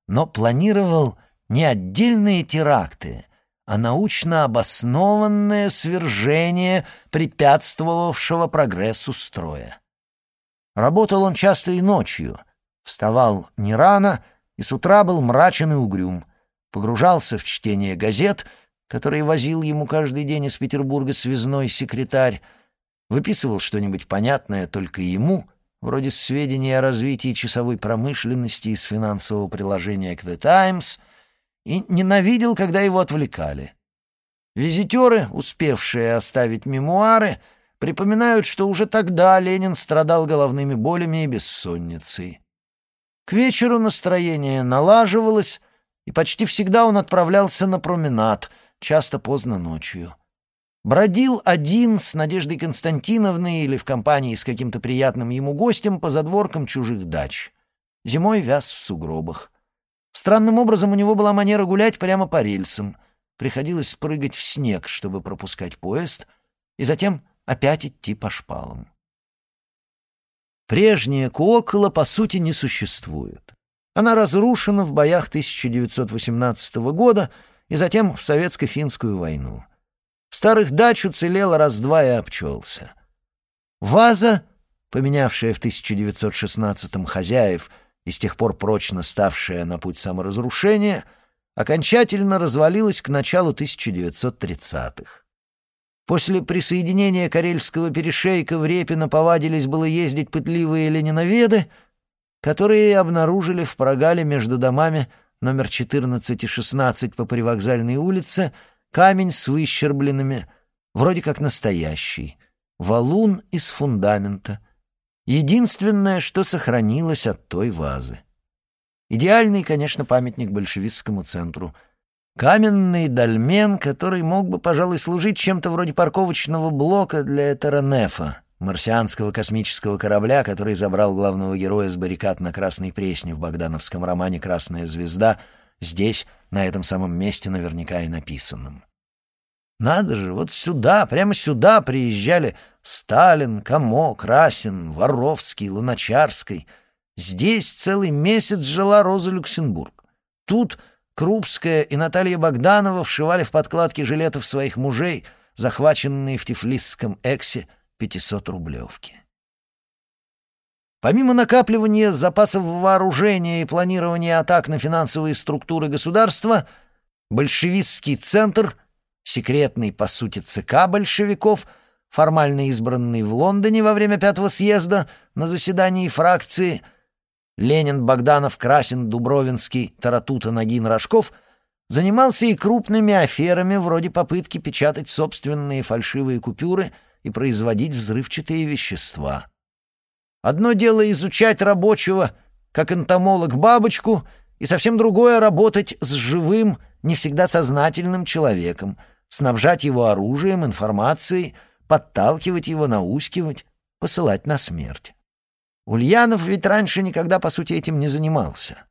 но планировал не отдельные теракты — а научно обоснованное свержение препятствовавшего прогрессу строя. Работал он часто и ночью, вставал не рано и с утра был мрачен и угрюм, погружался в чтение газет, которые возил ему каждый день из Петербурга связной секретарь, выписывал что-нибудь понятное только ему, вроде сведений о развитии часовой промышленности из финансового приложения к «The Times», и ненавидел, когда его отвлекали. Визитеры, успевшие оставить мемуары, припоминают, что уже тогда Ленин страдал головными болями и бессонницей. К вечеру настроение налаживалось, и почти всегда он отправлялся на променад, часто поздно ночью. Бродил один с Надеждой Константиновной или в компании с каким-то приятным ему гостем по задворкам чужих дач. Зимой вяз в сугробах. Странным образом у него была манера гулять прямо по рельсам. Приходилось прыгать в снег, чтобы пропускать поезд, и затем опять идти по шпалам. Прежняя Куокола, по сути, не существует. Она разрушена в боях 1918 года и затем в Советско-финскую войну. Старых дач уцелело раз-два и обчелся. Ваза, поменявшая в 1916-м хозяев и с тех пор прочно ставшая на путь саморазрушения, окончательно развалилась к началу 1930-х. После присоединения Карельского перешейка в Репино повадились было ездить пытливые лениноведы, которые обнаружили в прогале между домами номер 14 и 16 по привокзальной улице камень с выщербленными, вроде как настоящий, валун из фундамента — Единственное, что сохранилось от той вазы. Идеальный, конечно, памятник большевистскому центру. Каменный дольмен, который мог бы, пожалуй, служить чем-то вроде парковочного блока для Этеронефа, марсианского космического корабля, который забрал главного героя с баррикад на Красной Пресне в богдановском романе «Красная звезда», здесь, на этом самом месте, наверняка и написанном. Надо же, вот сюда, прямо сюда приезжали Сталин, Камо, Красин, Воровский, Луначарский. Здесь целый месяц жила Роза Люксембург. Тут Крупская и Наталья Богданова вшивали в подкладки жилетов своих мужей, захваченные в тифлисском эксе 500-рублевки. Помимо накапливания запасов вооружения и планирования атак на финансовые структуры государства, большевистский центр, секретный, по сути, ЦК большевиков — формально избранный в Лондоне во время пятого съезда на заседании фракции, Ленин, Богданов, Красин, Дубровинский, Таратута, Нагин, Рожков занимался и крупными аферами вроде попытки печатать собственные фальшивые купюры и производить взрывчатые вещества. Одно дело изучать рабочего, как энтомолог бабочку, и совсем другое — работать с живым, не всегда сознательным человеком, снабжать его оружием, информацией, подталкивать его, наускивать, посылать на смерть. Ульянов ведь раньше никогда, по сути, этим не занимался.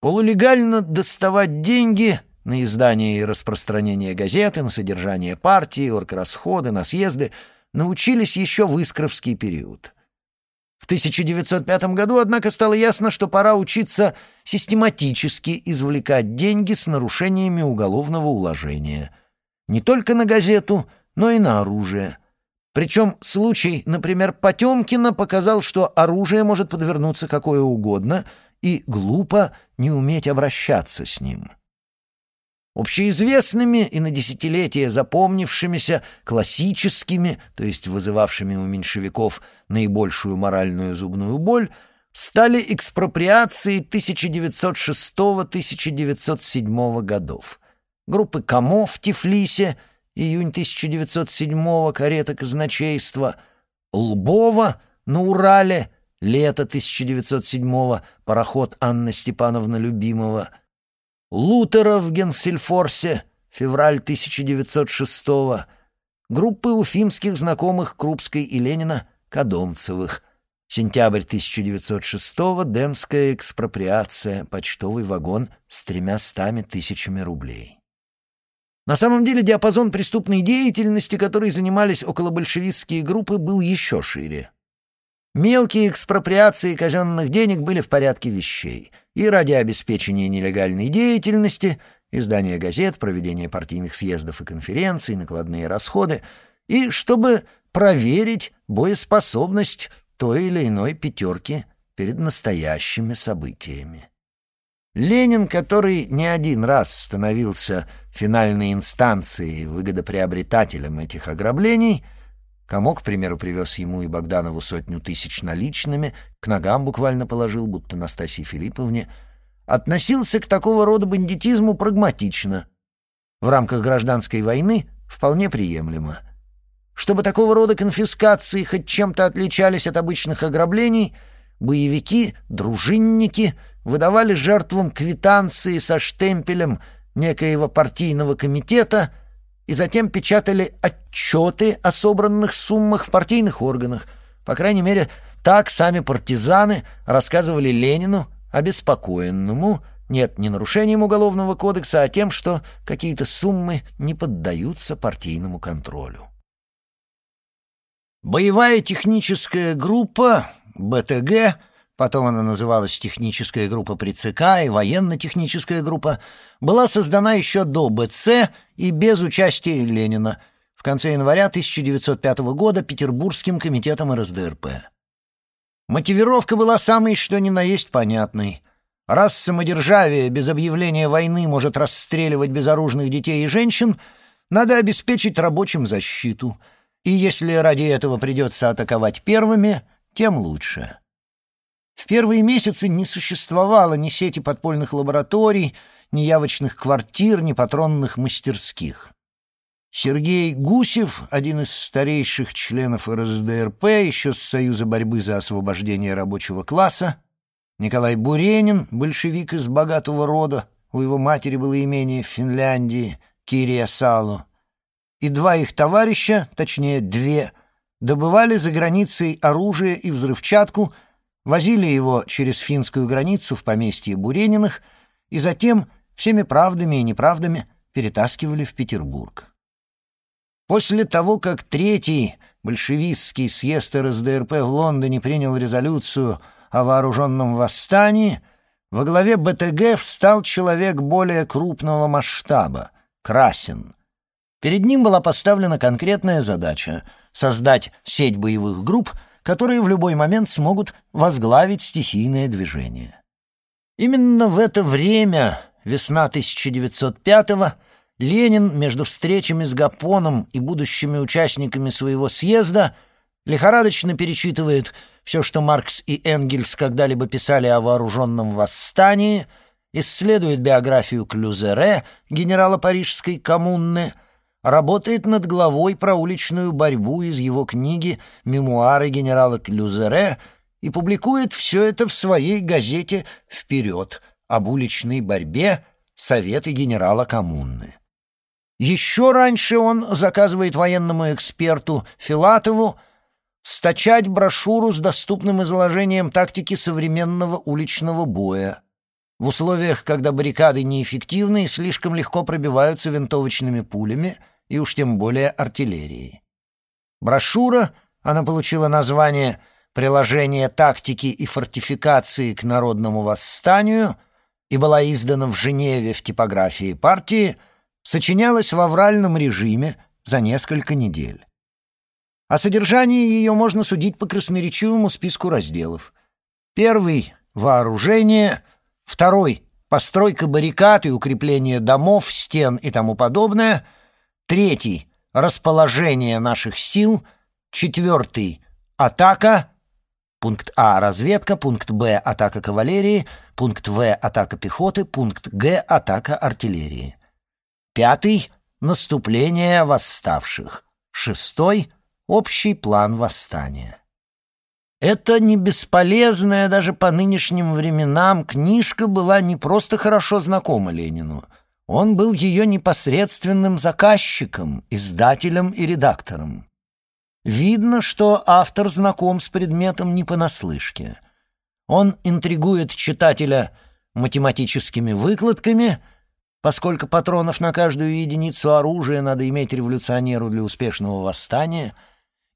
Полулегально доставать деньги на издание и распространение газеты, на содержание партии, орграсходы, на съезды научились еще в Искровский период. В 1905 году, однако, стало ясно, что пора учиться систематически извлекать деньги с нарушениями уголовного уложения. Не только на газету, но и на оружие. Причем случай, например, Потемкина показал, что оружие может подвернуться какое угодно, и глупо не уметь обращаться с ним. Общеизвестными и на десятилетия запомнившимися, классическими, то есть вызывавшими у меньшевиков наибольшую моральную зубную боль, стали экспроприации 1906-1907 годов. Группы Камо в Тифлисе, июнь 1907 карета казначейства, Лбова на Урале, лето 1907 пароход Анна Степановна Любимова — Лутера в Генсельфорсе, февраль 1906 -го. группы уфимских знакомых Крупской и Ленина Кадомцевых, сентябрь 1906 Демская экспроприация, почтовый вагон с тремястами тысячами рублей. На самом деле диапазон преступной деятельности, которой занимались околобольшевистские группы, был еще шире. Мелкие экспроприации казенных денег были в порядке вещей. И ради обеспечения нелегальной деятельности, издания газет, проведения партийных съездов и конференций, накладные расходы, и чтобы проверить боеспособность той или иной пятерки перед настоящими событиями. Ленин, который не один раз становился финальной инстанцией, выгодоприобретателем этих ограблений — Кому, к примеру, привез ему и Богданову сотню тысяч наличными, к ногам буквально положил, будто Настасье Филипповне, относился к такого рода бандитизму прагматично. В рамках гражданской войны вполне приемлемо. Чтобы такого рода конфискации хоть чем-то отличались от обычных ограблений, боевики, дружинники выдавали жертвам квитанции со штемпелем некоего партийного комитета — и затем печатали отчеты о собранных суммах в партийных органах. По крайней мере, так сами партизаны рассказывали Ленину, обеспокоенному, нет, не нарушением Уголовного кодекса, а тем, что какие-то суммы не поддаются партийному контролю. Боевая техническая группа, БТГ, потом она называлась техническая группа при ЦК и военно-техническая группа, была создана еще до БЦ и без участия Ленина в конце января 1905 года Петербургским комитетом РСДРП. Мотивировка была самой что ни на есть понятной. Раз самодержавие без объявления войны может расстреливать безоружных детей и женщин, надо обеспечить рабочим защиту, и если ради этого придется атаковать первыми, тем лучше. В первые месяцы не существовало ни сети подпольных лабораторий, ни явочных квартир, ни патронных мастерских. Сергей Гусев, один из старейших членов РСДРП, еще с Союза борьбы за освобождение рабочего класса, Николай Буренин, большевик из богатого рода, у его матери было имение в Финляндии, Кирия Салу, и два их товарища, точнее две, добывали за границей оружие и взрывчатку — Возили его через финскую границу в поместье Бурениных и затем всеми правдами и неправдами перетаскивали в Петербург. После того, как третий большевистский съезд РСДРП в Лондоне принял резолюцию о вооруженном восстании, во главе БТГ встал человек более крупного масштаба — Красин. Перед ним была поставлена конкретная задача — создать сеть боевых групп — которые в любой момент смогут возглавить стихийное движение. Именно в это время, весна 1905-го, Ленин между встречами с Гапоном и будущими участниками своего съезда лихорадочно перечитывает все, что Маркс и Энгельс когда-либо писали о вооруженном восстании, исследует биографию Клюзере, генерала Парижской коммуны, работает над главой про уличную борьбу из его книги «Мемуары генерала Клюзере» и публикует все это в своей газете «Вперед» об уличной борьбе «Советы генерала коммуны». Еще раньше он заказывает военному эксперту Филатову стачать брошюру с доступным изложением тактики современного уличного боя. В условиях, когда баррикады неэффективны и слишком легко пробиваются винтовочными пулями и уж тем более артиллерией. Брошюра, она получила название «Приложение тактики и фортификации к народному восстанию» и была издана в Женеве в типографии партии, сочинялась в авральном режиме за несколько недель. О содержании ее можно судить по красноречивому списку разделов. Первый — вооружение. Второй — постройка баррикад и укрепление домов, стен и тому подобное. Третий — расположение наших сил. Четвертый — атака. Пункт А — разведка, пункт Б — атака кавалерии, пункт В — атака пехоты, пункт Г — атака артиллерии. Пятый — наступление восставших. Шестой — общий план восстания. Эта не бесполезная даже по нынешним временам книжка была не просто хорошо знакома Ленину. Он был ее непосредственным заказчиком, издателем и редактором. Видно, что автор знаком с предметом не понаслышке. Он интригует читателя математическими выкладками, поскольку патронов на каждую единицу оружия надо иметь революционеру для успешного восстания —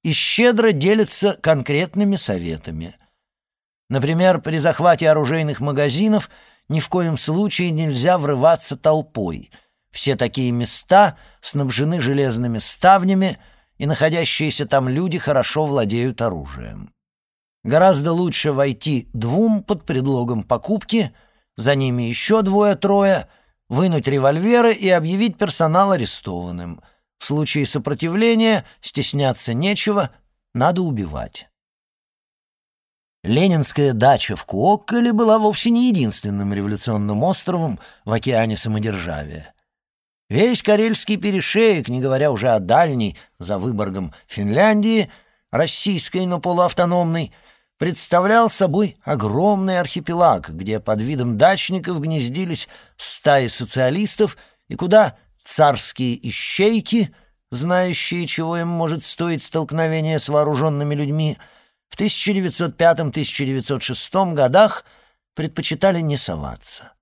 и щедро делится конкретными советами. Например, при захвате оружейных магазинов ни в коем случае нельзя врываться толпой. Все такие места снабжены железными ставнями, и находящиеся там люди хорошо владеют оружием. Гораздо лучше войти двум под предлогом покупки, за ними еще двое-трое, вынуть револьверы и объявить персонал арестованным — в случае сопротивления стесняться нечего, надо убивать. Ленинская дача в Куокколе была вовсе не единственным революционным островом в океане самодержавия. Весь Карельский перешеек, не говоря уже о дальней, за Выборгом, Финляндии, российской, но полуавтономной, представлял собой огромный архипелаг, где под видом дачников гнездились стаи социалистов и куда царские ищейки, знающие, чего им может стоить столкновение с вооруженными людьми, в 1905-1906 годах предпочитали не соваться.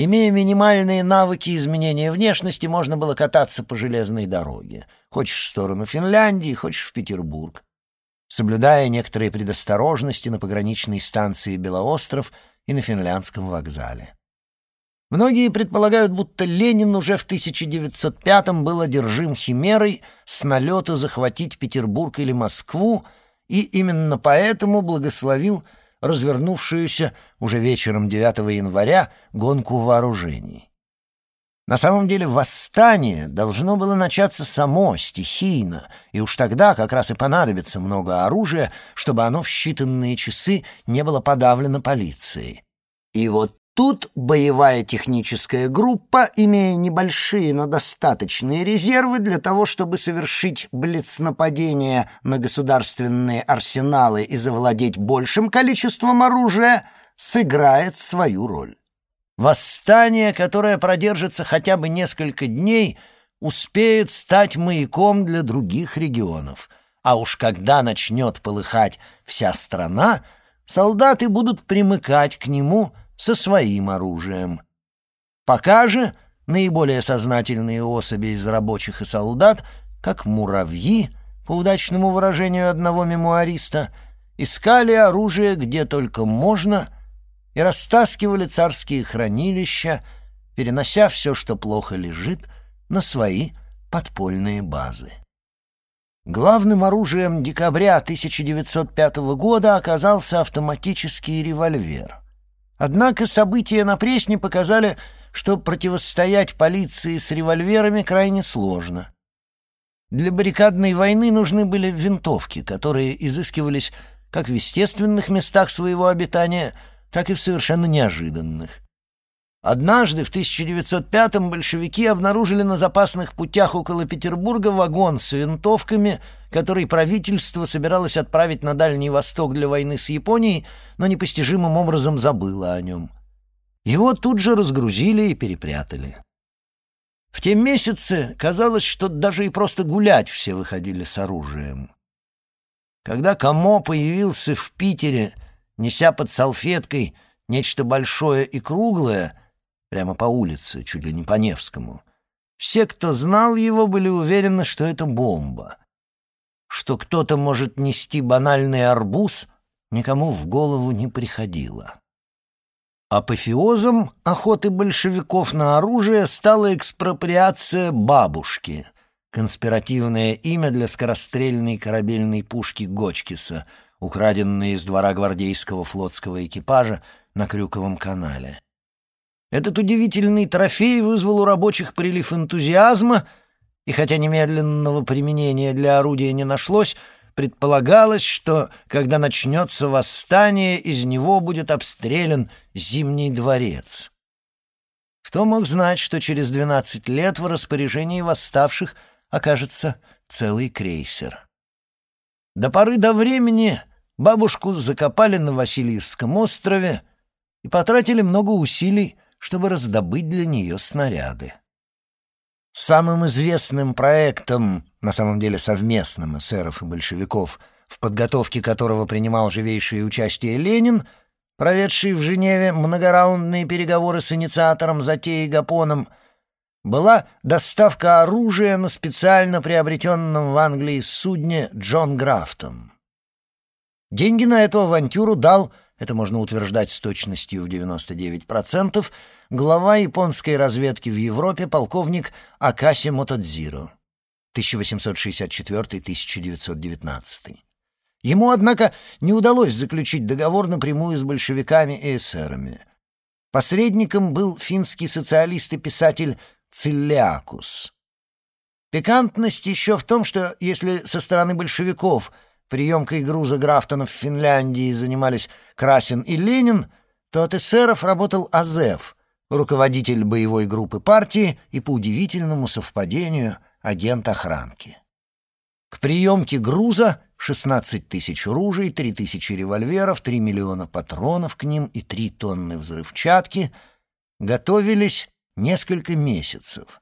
Имея минимальные навыки изменения внешности, можно было кататься по железной дороге. Хочешь в сторону Финляндии, хочешь в Петербург. Соблюдая некоторые предосторожности на пограничной станции Белоостров и на финляндском вокзале. Многие предполагают, будто Ленин уже в 1905-м был одержим химерой с налета захватить Петербург или Москву, и именно поэтому благословил развернувшуюся уже вечером 9 января гонку вооружений. На самом деле восстание должно было начаться само, стихийно, и уж тогда как раз и понадобится много оружия, чтобы оно в считанные часы не было подавлено полицией. И вот Тут боевая техническая группа, имея небольшие, но достаточные резервы для того, чтобы совершить блиц-нападение на государственные арсеналы и завладеть большим количеством оружия, сыграет свою роль. Восстание, которое продержится хотя бы несколько дней, успеет стать маяком для других регионов. А уж когда начнет полыхать вся страна, солдаты будут примыкать к нему – со своим оружием. Пока же наиболее сознательные особи из рабочих и солдат, как муравьи, по удачному выражению одного мемуариста, искали оружие где только можно и растаскивали царские хранилища, перенося все, что плохо лежит, на свои подпольные базы. Главным оружием декабря 1905 года оказался автоматический револьвер — Однако события на Пресне показали, что противостоять полиции с револьверами крайне сложно. Для баррикадной войны нужны были винтовки, которые изыскивались как в естественных местах своего обитания, так и в совершенно неожиданных. Однажды, в 1905-м, большевики обнаружили на запасных путях около Петербурга вагон с винтовками, который правительство собиралось отправить на Дальний Восток для войны с Японией, но непостижимым образом забыло о нем. Его тут же разгрузили и перепрятали. В те месяцы казалось, что даже и просто гулять все выходили с оружием. Когда Камо появился в Питере, неся под салфеткой нечто большое и круглое — прямо по улице, чуть ли не по Невскому. Все, кто знал его, были уверены, что это бомба. Что кто-то может нести банальный арбуз, никому в голову не приходило. Апофеозом охоты большевиков на оружие стала экспроприация «бабушки», конспиративное имя для скорострельной корабельной пушки Гочкиса, украденной из двора гвардейского флотского экипажа на Крюковом канале. Этот удивительный трофей вызвал у рабочих прилив энтузиазма, и хотя немедленного применения для орудия не нашлось, предполагалось, что, когда начнется восстание, из него будет обстрелян Зимний дворец. Кто мог знать, что через двенадцать лет в распоряжении восставших окажется целый крейсер? До поры до времени бабушку закопали на Васильевском острове и потратили много усилий, чтобы раздобыть для нее снаряды. Самым известным проектом, на самом деле совместным эсеров и большевиков, в подготовке которого принимал живейшее участие Ленин, проведший в Женеве многораундные переговоры с инициатором затеи Гапоном, была доставка оружия на специально приобретенном в Англии судне Джон Графтон. Деньги на эту авантюру дал это можно утверждать с точностью в 99%, глава японской разведки в Европе полковник Акаси Мотодзиро, 1864-1919. Ему, однако, не удалось заключить договор напрямую с большевиками и эсерами. Посредником был финский социалист и писатель Циллиакус. Пикантность еще в том, что если со стороны большевиков – приемкой груза Графтонов в Финляндии занимались Красин и Ленин, то от эсеров работал Азеф, руководитель боевой группы партии и, по удивительному совпадению, агент охранки. К приемке груза 16 тысяч ружей, 3 тысячи револьверов, 3 миллиона патронов к ним и 3 тонны взрывчатки готовились несколько месяцев.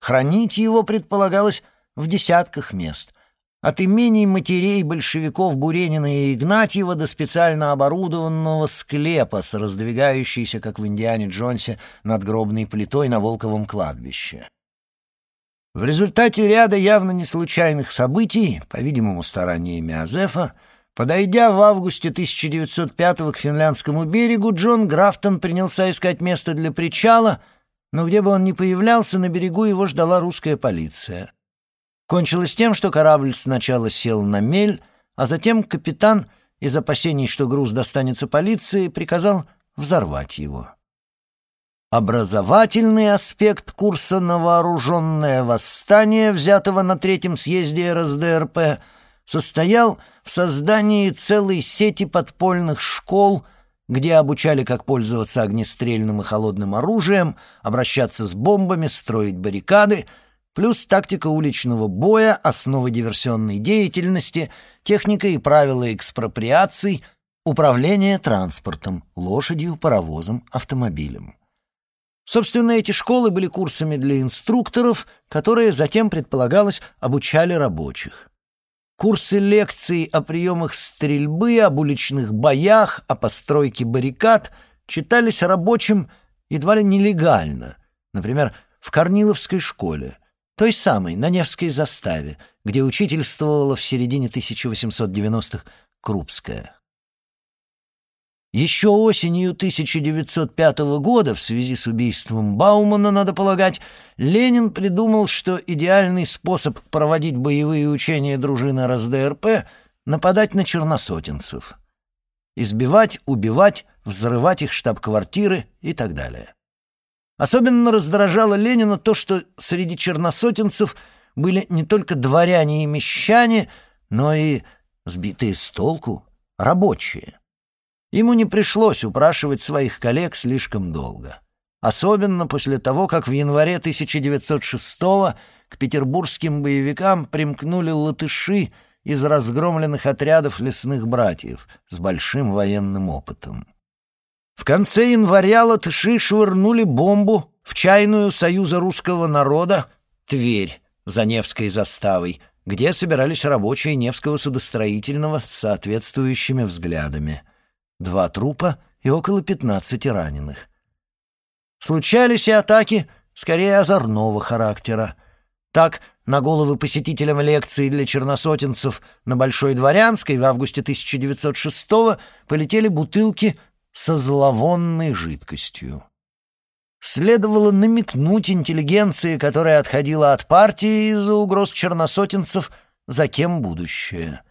Хранить его предполагалось в десятках мест — от имений матерей большевиков Буренина и Игнатьева до специально оборудованного склепа с раздвигающейся, как в «Индиане Джонсе», надгробной плитой на Волковом кладбище. В результате ряда явно не случайных событий, по-видимому, стараниями Азефа, подойдя в августе 1905 к финляндскому берегу, Джон Графтон принялся искать место для причала, но где бы он ни появлялся, на берегу его ждала русская полиция. Кончилось тем, что корабль сначала сел на мель, а затем капитан, из опасений, что груз достанется полиции, приказал взорвать его. Образовательный аспект курса на вооруженное восстание, взятого на третьем съезде РСДРП, состоял в создании целой сети подпольных школ, где обучали, как пользоваться огнестрельным и холодным оружием, обращаться с бомбами, строить баррикады — плюс тактика уличного боя, основы диверсионной деятельности, техника и правила экспроприаций, управление транспортом, лошадью, паровозом, автомобилем. Собственно, эти школы были курсами для инструкторов, которые затем, предполагалось, обучали рабочих. Курсы лекций о приемах стрельбы, об уличных боях, о постройке баррикад читались рабочим едва ли нелегально, например, в Корниловской школе, той самой, на Невской заставе, где учительствовала в середине 1890-х Крупская. Еще осенью 1905 года, в связи с убийством Баумана, надо полагать, Ленин придумал, что идеальный способ проводить боевые учения дружины РСДРП — нападать на черносотенцев. Избивать, убивать, взрывать их штаб-квартиры и так далее. Особенно раздражало Ленина то, что среди черносотенцев были не только дворяне и мещане, но и сбитые с толку, рабочие. Ему не пришлось упрашивать своих коллег слишком долго. Особенно после того, как в январе 1906 к петербургским боевикам примкнули латыши из разгромленных отрядов лесных братьев с большим военным опытом. В конце января латыши швырнули бомбу в чайную Союза русского народа Тверь за Невской заставой, где собирались рабочие Невского судостроительного с соответствующими взглядами. Два трупа и около пятнадцати раненых. Случались и атаки скорее озорного характера. Так, на головы посетителям лекции для черносотенцев на Большой Дворянской в августе 1906 полетели бутылки со зловонной жидкостью. Следовало намекнуть интеллигенции, которая отходила от партии из-за угроз черносотенцев, за кем будущее.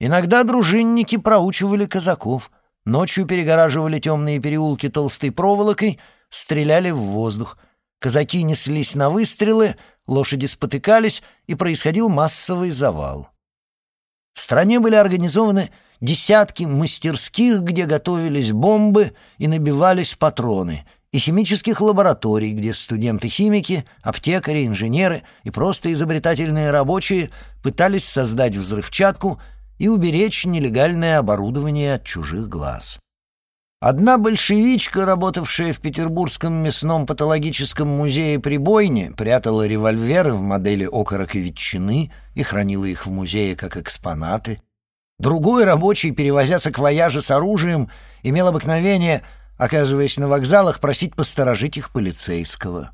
Иногда дружинники проучивали казаков, ночью перегораживали темные переулки толстой проволокой, стреляли в воздух. Казаки неслись на выстрелы, лошади спотыкались, и происходил массовый завал. В стране были организованы десятки мастерских, где готовились бомбы и набивались патроны, и химических лабораторий, где студенты-химики, аптекари, инженеры и просто изобретательные рабочие пытались создать взрывчатку и уберечь нелегальное оборудование от чужих глаз. Одна большевичка, работавшая в Петербургском мясном патологическом музее при бойне, прятала револьверы в модели окорок и ветчины и хранила их в музее как экспонаты. Другой рабочий, перевозя саквояжи с оружием, имел обыкновение, оказываясь на вокзалах, просить посторожить их полицейского.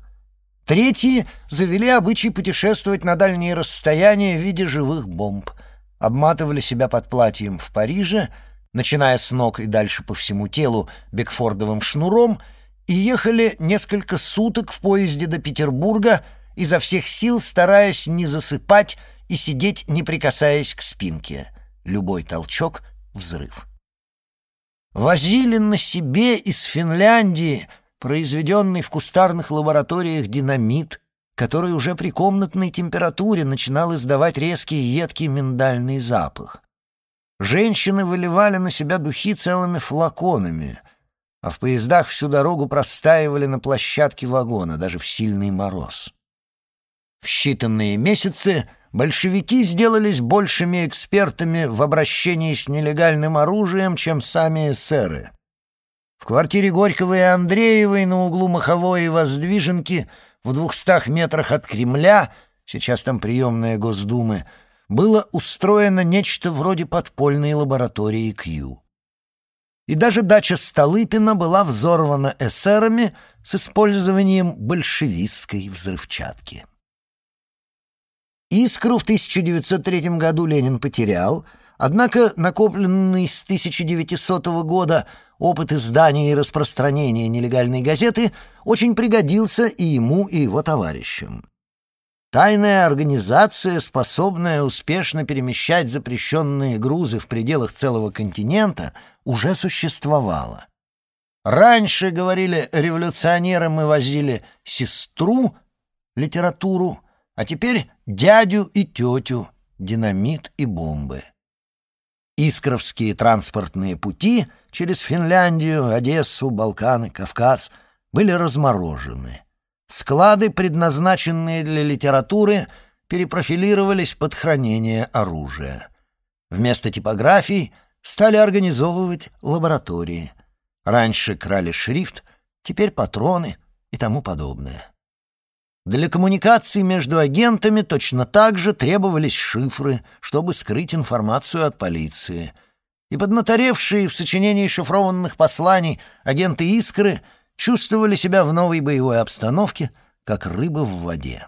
Третьи завели обычай путешествовать на дальние расстояния в виде живых бомб, обматывали себя под платьем в Париже, начиная с ног и дальше по всему телу бекфордовым шнуром, и ехали несколько суток в поезде до Петербурга, изо всех сил стараясь не засыпать и сидеть, не прикасаясь к спинке — Любой толчок — взрыв. Возили на себе из Финляндии произведенный в кустарных лабораториях динамит, который уже при комнатной температуре начинал издавать резкий едкий миндальный запах. Женщины выливали на себя духи целыми флаконами, а в поездах всю дорогу простаивали на площадке вагона, даже в сильный мороз. В считанные месяцы большевики сделались большими экспертами в обращении с нелегальным оружием, чем сами эсеры. В квартире Горького и Андреевой на углу Маховой и Воздвиженки в двухстах метрах от Кремля, сейчас там приемная Госдумы, было устроено нечто вроде подпольной лаборатории Кью. И даже дача Столыпина была взорвана эсерами с использованием большевистской взрывчатки. Искру в 1903 году Ленин потерял, однако накопленный с 1900 года опыт издания и распространения нелегальной газеты очень пригодился и ему, и его товарищам. Тайная организация, способная успешно перемещать запрещенные грузы в пределах целого континента, уже существовала. Раньше, говорили революционеры, мы возили сестру, литературу, а теперь дядю и тетю, динамит и бомбы. Искровские транспортные пути через Финляндию, Одессу, Балканы, Кавказ были разморожены. Склады, предназначенные для литературы, перепрофилировались под хранение оружия. Вместо типографий стали организовывать лаборатории. Раньше крали шрифт, теперь патроны и тому подобное. Для коммуникации между агентами точно так же требовались шифры, чтобы скрыть информацию от полиции. И поднаторевшие в сочинении шифрованных посланий агенты «Искры» чувствовали себя в новой боевой обстановке, как рыба в воде.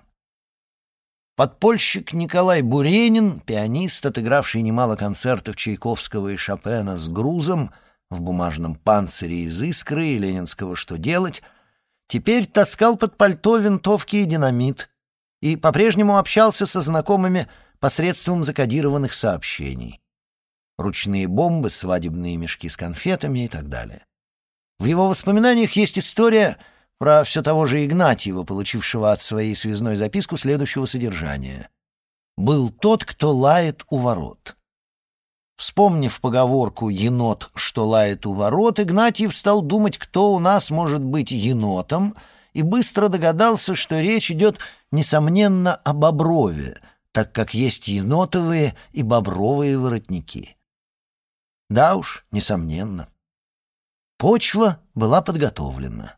Подпольщик Николай Буренин, пианист, отыгравший немало концертов Чайковского и Шопена с грузом в бумажном панцире из искры и ленинского «Что делать?», теперь таскал под пальто винтовки и динамит и по-прежнему общался со знакомыми посредством закодированных сообщений. Ручные бомбы, свадебные мешки с конфетами и так далее. В его воспоминаниях есть история про все того же Игнатьева, получившего от своей связной записку следующего содержания. «Был тот, кто лает у ворот». Вспомнив поговорку «енот, что лает у ворот», Игнатьев стал думать, кто у нас может быть енотом, и быстро догадался, что речь идет, несомненно, о боброве, так как есть енотовые и бобровые воротники. Да уж, несомненно. Почва была подготовлена.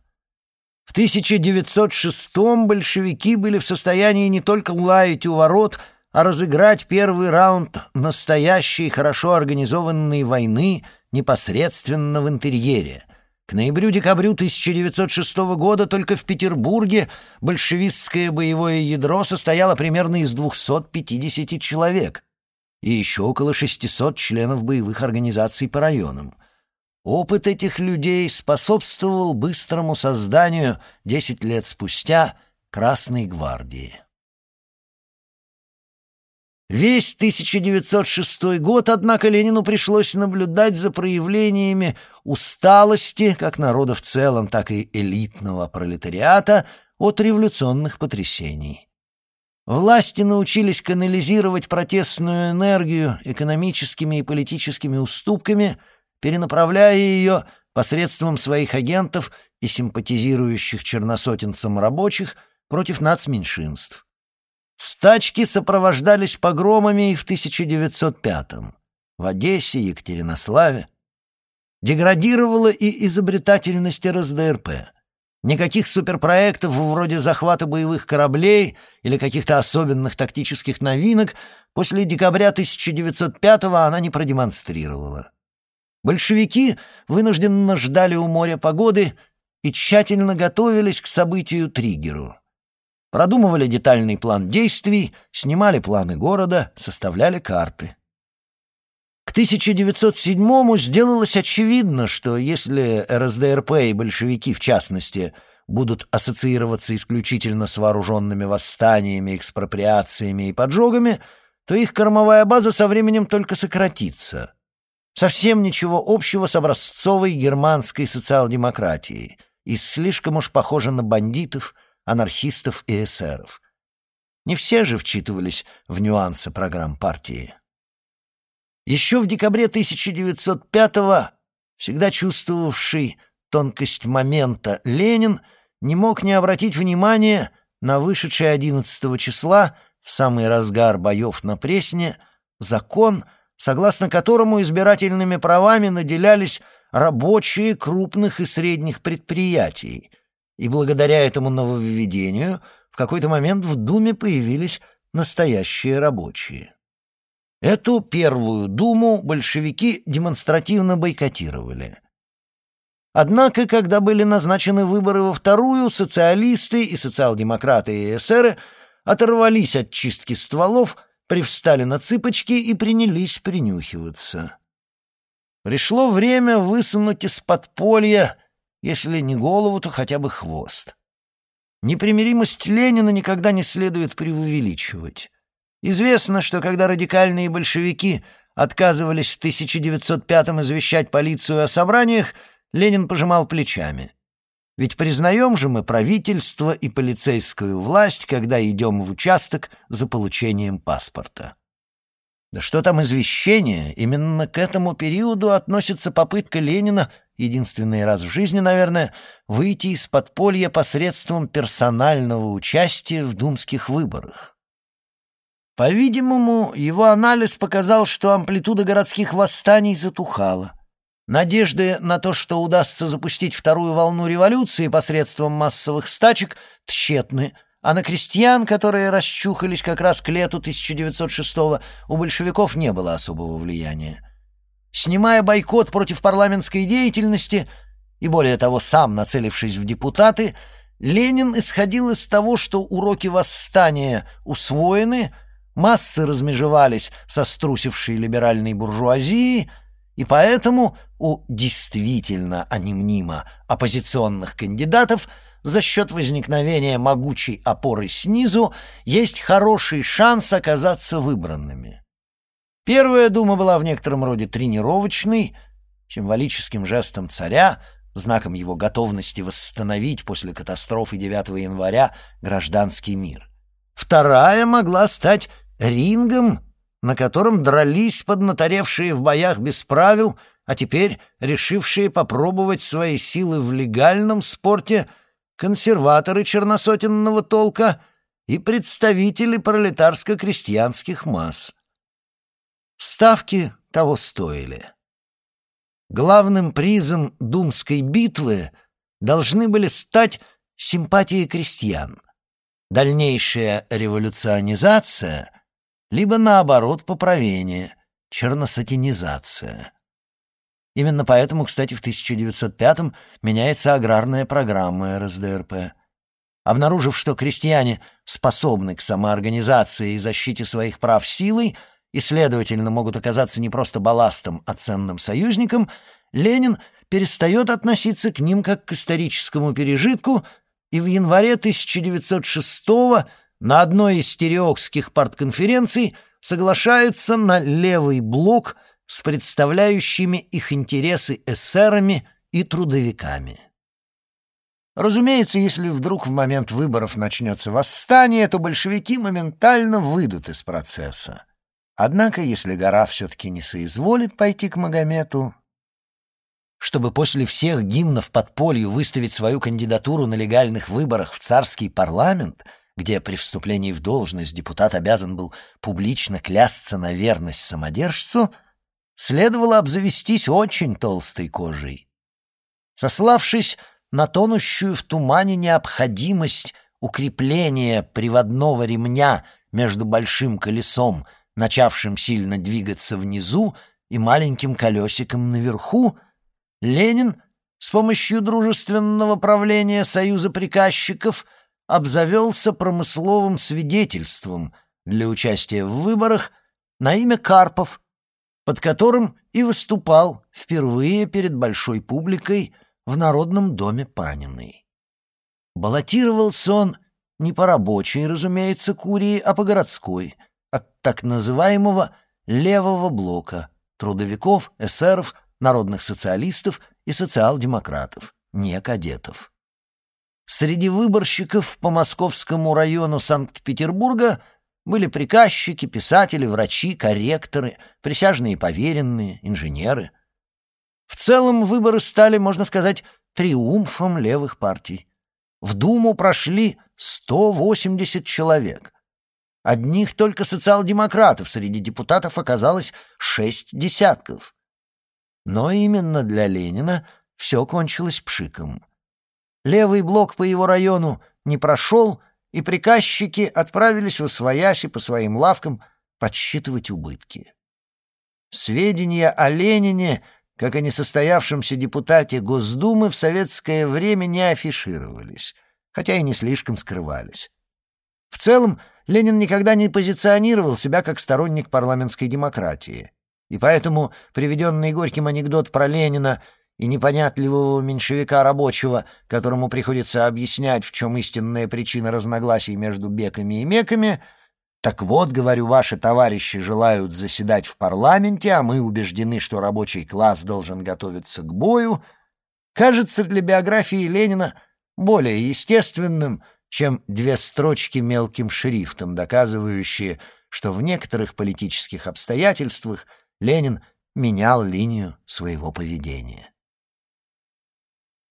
В 1906-м большевики были в состоянии не только лаять у ворот, а разыграть первый раунд настоящей, хорошо организованной войны непосредственно в интерьере. К ноябрю-декабрю 1906 года только в Петербурге большевистское боевое ядро состояло примерно из 250 человек и еще около 600 членов боевых организаций по районам. Опыт этих людей способствовал быстрому созданию 10 лет спустя Красной гвардии. Весь 1906 год, однако, Ленину пришлось наблюдать за проявлениями усталости как народа в целом, так и элитного пролетариата от революционных потрясений. Власти научились канализировать протестную энергию экономическими и политическими уступками, перенаправляя ее посредством своих агентов и симпатизирующих черносотенцам рабочих против нацменьшинств. Стачки сопровождались погромами и в 1905-м, в Одессе, Екатеринославе. Деградировала и изобретательность РСДРП. Никаких суперпроектов вроде захвата боевых кораблей или каких-то особенных тактических новинок после декабря 1905-го она не продемонстрировала. Большевики вынужденно ждали у моря погоды и тщательно готовились к событию-триггеру. Продумывали детальный план действий, снимали планы города, составляли карты. К 1907-му сделалось очевидно, что если РСДРП и большевики, в частности, будут ассоциироваться исключительно с вооруженными восстаниями, экспроприациями и поджогами, то их кормовая база со временем только сократится. Совсем ничего общего с образцовой германской социал-демократией и слишком уж похожа на бандитов – анархистов и эсеров. Не все же вчитывались в нюансы программ партии. Еще в декабре 1905-го, всегда чувствовавший тонкость момента, Ленин не мог не обратить внимания на вышедший 11 числа, в самый разгар боев на Пресне, закон, согласно которому избирательными правами наделялись рабочие крупных и средних предприятий, и благодаря этому нововведению в какой-то момент в Думе появились настоящие рабочие. Эту первую Думу большевики демонстративно бойкотировали. Однако, когда были назначены выборы во вторую, социалисты и социал-демократы и эсеры оторвались от чистки стволов, привстали на цыпочки и принялись принюхиваться. Пришло время высунуть из подполья если не голову, то хотя бы хвост. Непримиримость Ленина никогда не следует преувеличивать. Известно, что когда радикальные большевики отказывались в 1905-м извещать полицию о собраниях, Ленин пожимал плечами. Ведь признаем же мы правительство и полицейскую власть, когда идем в участок за получением паспорта. Да что там извещение, именно к этому периоду относится попытка Ленина единственный раз в жизни, наверное, выйти из подполья посредством персонального участия в думских выборах. По-видимому, его анализ показал, что амплитуда городских восстаний затухала. Надежды на то, что удастся запустить вторую волну революции посредством массовых стачек, тщетны, а на крестьян, которые расчухались как раз к лету 1906-го, у большевиков не было особого влияния. Снимая бойкот против парламентской деятельности и, более того, сам нацелившись в депутаты, Ленин исходил из того, что уроки восстания усвоены, массы размежевались со струсившей либеральной буржуазией, и поэтому у действительно, а не мнимо, оппозиционных кандидатов за счет возникновения могучей опоры снизу есть хороший шанс оказаться выбранными. Первая дума была в некотором роде тренировочной, символическим жестом царя, знаком его готовности восстановить после катастрофы 9 января гражданский мир. Вторая могла стать рингом, на котором дрались поднаторевшие в боях без правил, а теперь решившие попробовать свои силы в легальном спорте консерваторы черносотенного толка и представители пролетарско-крестьянских масс. Ставки того стоили. Главным призом Думской битвы должны были стать симпатии крестьян, дальнейшая революционизация, либо, наоборот, поправение, черносатинизация. Именно поэтому, кстати, в 1905-м меняется аграрная программа РСДРП. Обнаружив, что крестьяне способны к самоорганизации и защите своих прав силой и, следовательно, могут оказаться не просто балластом, а ценным союзником, Ленин перестает относиться к ним как к историческому пережитку и в январе 1906 на одной из стереокских партконференций соглашается на левый блок с представляющими их интересы эсерами и трудовиками. Разумеется, если вдруг в момент выборов начнется восстание, то большевики моментально выйдут из процесса. Однако, если гора все-таки не соизволит пойти к Магомету, чтобы после всех гимнов подполью выставить свою кандидатуру на легальных выборах в царский парламент, где при вступлении в должность депутат обязан был публично клясться на верность самодержцу, следовало обзавестись очень толстой кожей. Сославшись на тонущую в тумане необходимость укрепления приводного ремня между большим колесом, начавшим сильно двигаться внизу, и маленьким колесиком наверху — Ленин с помощью дружественного правления Союза приказчиков обзавелся промысловым свидетельством для участия в выборах на имя Карпов, под которым и выступал впервые перед большой публикой в Народном доме Паниной. Баллотировался он не по рабочей, разумеется, курии, а по городской, от так называемого «левого блока» трудовиков, эсеров, народных социалистов и социал-демократов, не кадетов. Среди выборщиков по Московскому району Санкт-Петербурга были приказчики, писатели, врачи, корректоры, присяжные поверенные, инженеры. В целом выборы стали, можно сказать, триумфом левых партий. В Думу прошли 180 человек. Одних только социал-демократов среди депутатов оказалось шесть десятков. Но именно для Ленина все кончилось пшиком. Левый блок по его району не прошел, и приказчики отправились в Освояси по своим лавкам подсчитывать убытки. Сведения о Ленине, как о несостоявшемся депутате Госдумы, в советское время не афишировались, хотя и не слишком скрывались. В целом, Ленин никогда не позиционировал себя как сторонник парламентской демократии. И поэтому приведенный Горьким анекдот про Ленина и непонятливого меньшевика рабочего, которому приходится объяснять, в чем истинная причина разногласий между беками и меками, так вот, говорю, ваши товарищи желают заседать в парламенте, а мы убеждены, что рабочий класс должен готовиться к бою, кажется для биографии Ленина более естественным, чем две строчки мелким шрифтом, доказывающие, что в некоторых политических обстоятельствах Ленин менял линию своего поведения.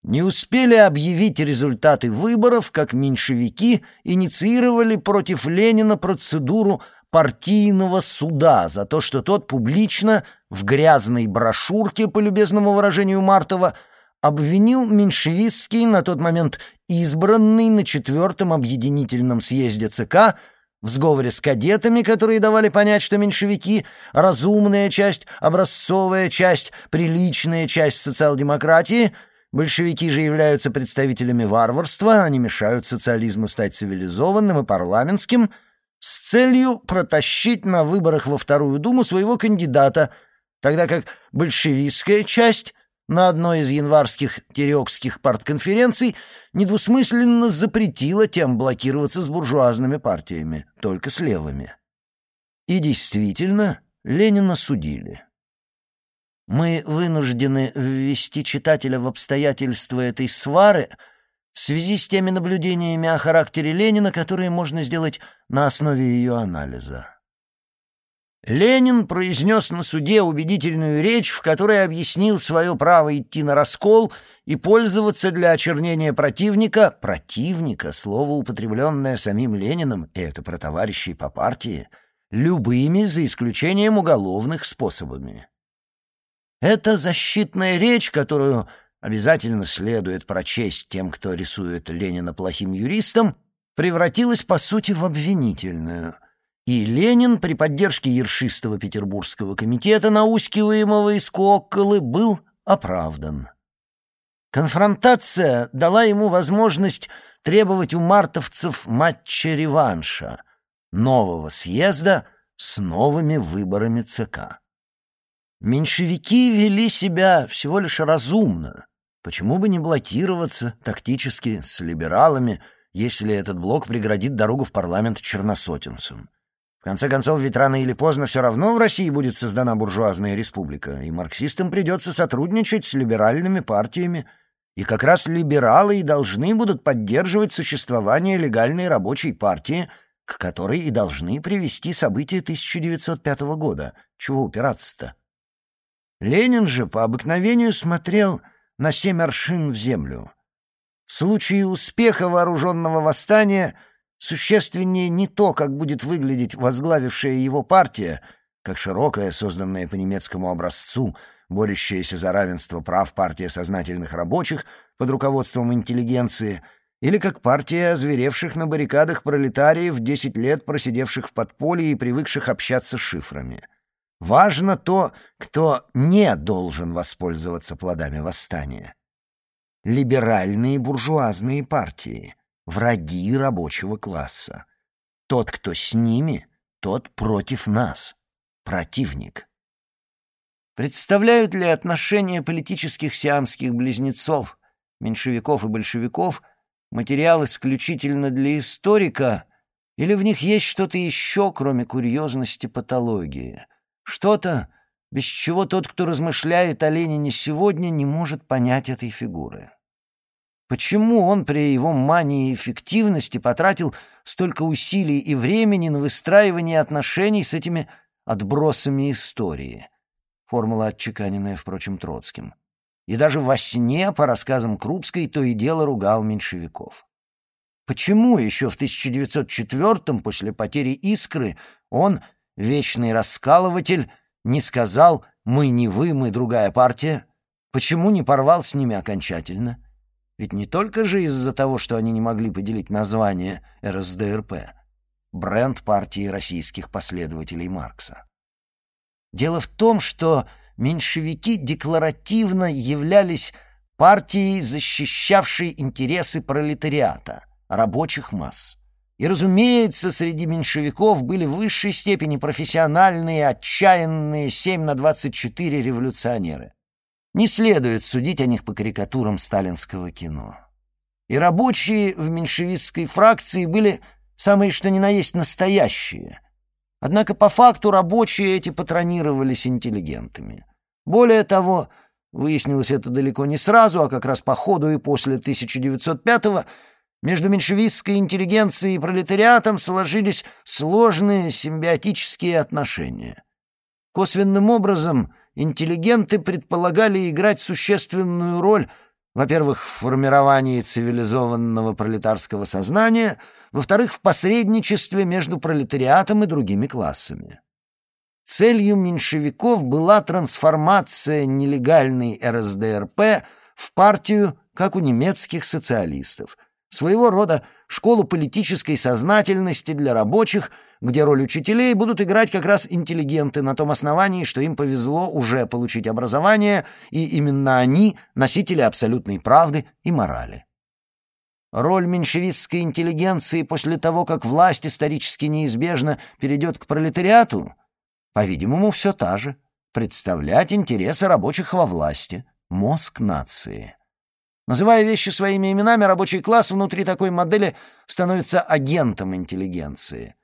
Не успели объявить результаты выборов, как меньшевики инициировали против Ленина процедуру партийного суда за то, что тот публично в грязной брошюрке, по любезному выражению Мартова, обвинил меньшевистский, на тот момент избранный на четвертом объединительном съезде ЦК в сговоре с кадетами, которые давали понять, что меньшевики — разумная часть, образцовая часть, приличная часть социал-демократии, большевики же являются представителями варварства, они мешают социализму стать цивилизованным и парламентским, с целью протащить на выборах во Вторую Думу своего кандидата, тогда как большевистская часть на одной из январских терекских партконференций недвусмысленно запретила тем блокироваться с буржуазными партиями, только с левыми. И действительно, Ленина судили. Мы вынуждены ввести читателя в обстоятельства этой свары в связи с теми наблюдениями о характере Ленина, которые можно сделать на основе ее анализа. Ленин произнес на суде убедительную речь, в которой объяснил свое право идти на раскол и пользоваться для очернения противника, противника, слово, употребленное самим Лениным, и это про товарищей по партии, любыми, за исключением уголовных, способами. Эта защитная речь, которую обязательно следует прочесть тем, кто рисует Ленина плохим юристом, превратилась, по сути, в обвинительную — и Ленин при поддержке Ершистого Петербургского комитета, наускиваемого из Кокколы, был оправдан. Конфронтация дала ему возможность требовать у мартовцев матча-реванша, нового съезда с новыми выборами ЦК. Меньшевики вели себя всего лишь разумно. Почему бы не блокироваться тактически с либералами, если этот блок преградит дорогу в парламент черносотенцам? В конце концов, ведь рано или поздно все равно в России будет создана буржуазная республика, и марксистам придется сотрудничать с либеральными партиями, и как раз либералы и должны будут поддерживать существование легальной рабочей партии, к которой и должны привести события 1905 года. Чего упираться-то? Ленин же по обыкновению смотрел на семь аршин в землю. В случае успеха вооруженного восстания — Существеннее не то, как будет выглядеть возглавившая его партия, как широкая, созданная по немецкому образцу, борющаяся за равенство прав партия сознательных рабочих под руководством интеллигенции, или как партия озверевших на баррикадах пролетариев, десять лет просидевших в подполье и привыкших общаться шифрами. Важно то, кто не должен воспользоваться плодами восстания. Либеральные буржуазные партии — враги рабочего класса. Тот, кто с ними, тот против нас, противник. Представляют ли отношения политических сиамских близнецов, меньшевиков и большевиков, материал исключительно для историка, или в них есть что-то еще, кроме курьезности патологии? Что-то, без чего тот, кто размышляет о Ленине сегодня, не может понять этой фигуры? Почему он при его мании эффективности потратил столько усилий и времени на выстраивание отношений с этими отбросами истории? Формула, отчеканенная, впрочем, Троцким. И даже во сне, по рассказам Крупской, то и дело ругал меньшевиков. Почему еще в 1904-м, после потери «Искры», он, вечный раскалыватель, не сказал «мы не вы, мы другая партия»? Почему не порвал с ними окончательно? Ведь не только же из-за того, что они не могли поделить название РСДРП, бренд партии российских последователей Маркса. Дело в том, что меньшевики декларативно являлись партией, защищавшей интересы пролетариата, рабочих масс. И, разумеется, среди меньшевиков были в высшей степени профессиональные, отчаянные 7 на 24 революционеры. Не следует судить о них по карикатурам сталинского кино. И рабочие в меньшевистской фракции были самые что ни на есть настоящие. Однако по факту рабочие эти патронировались интеллигентами. Более того, выяснилось это далеко не сразу, а как раз по ходу и после 1905-го, между меньшевистской интеллигенцией и пролетариатом сложились сложные симбиотические отношения. Косвенным образом интеллигенты предполагали играть существенную роль, во-первых, в формировании цивилизованного пролетарского сознания, во-вторых, в посредничестве между пролетариатом и другими классами. Целью меньшевиков была трансформация нелегальной РСДРП в партию, как у немецких социалистов, своего рода школу политической сознательности для рабочих – где роль учителей будут играть как раз интеллигенты на том основании, что им повезло уже получить образование, и именно они — носители абсолютной правды и морали. Роль меньшевистской интеллигенции после того, как власть исторически неизбежно перейдет к пролетариату, по-видимому, все та же — представлять интересы рабочих во власти, мозг нации. Называя вещи своими именами, рабочий класс внутри такой модели становится агентом интеллигенции.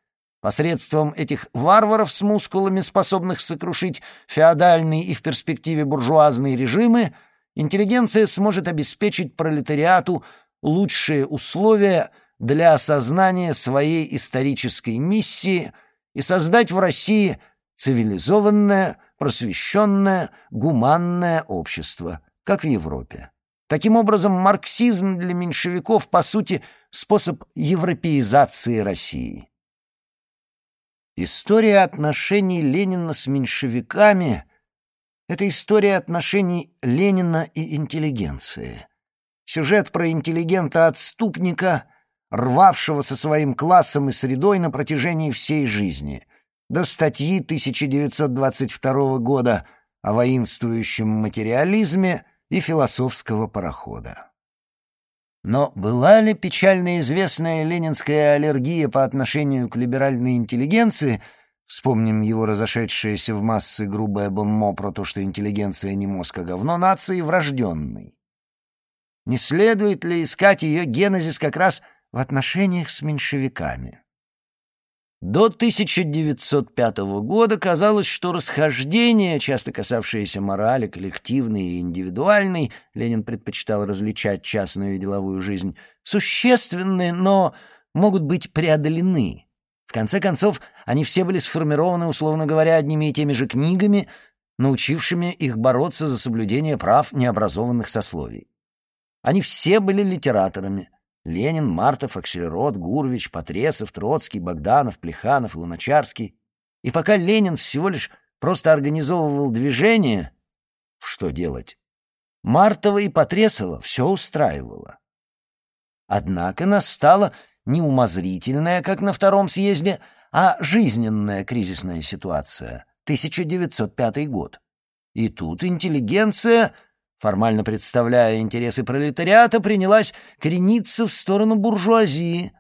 Посредством этих варваров с мускулами, способных сокрушить феодальные и в перспективе буржуазные режимы, интеллигенция сможет обеспечить пролетариату лучшие условия для осознания своей исторической миссии и создать в России цивилизованное, просвещенное, гуманное общество, как в Европе. Таким образом, марксизм для меньшевиков, по сути, способ европеизации России. История отношений Ленина с меньшевиками — это история отношений Ленина и интеллигенции. Сюжет про интеллигента-отступника, рвавшего со своим классом и средой на протяжении всей жизни, до статьи 1922 года о воинствующем материализме — и философского парохода. Но была ли печально известная ленинская аллергия по отношению к либеральной интеллигенции, вспомним его разошедшееся в массы грубое бонмо про то, что интеллигенция не мозг, а говно нации, врожденной? Не следует ли искать ее генезис как раз в отношениях с меньшевиками? До 1905 года казалось, что расхождения, часто касавшиеся морали, коллективной и индивидуальной, Ленин предпочитал различать частную и деловую жизнь, существенны, но могут быть преодолены. В конце концов, они все были сформированы, условно говоря, одними и теми же книгами, научившими их бороться за соблюдение прав необразованных сословий. Они все были литераторами, Ленин, Мартов, Акселерот, Гурвич, Потресов, Троцкий, Богданов, Плеханов, Луначарский. И пока Ленин всего лишь просто организовывал движение, что делать? Мартова и Потресова все устраивало. Однако настала не умозрительная, как на втором съезде, а жизненная кризисная ситуация, 1905 год. И тут интеллигенция формально представляя интересы пролетариата, принялась крениться в сторону буржуазии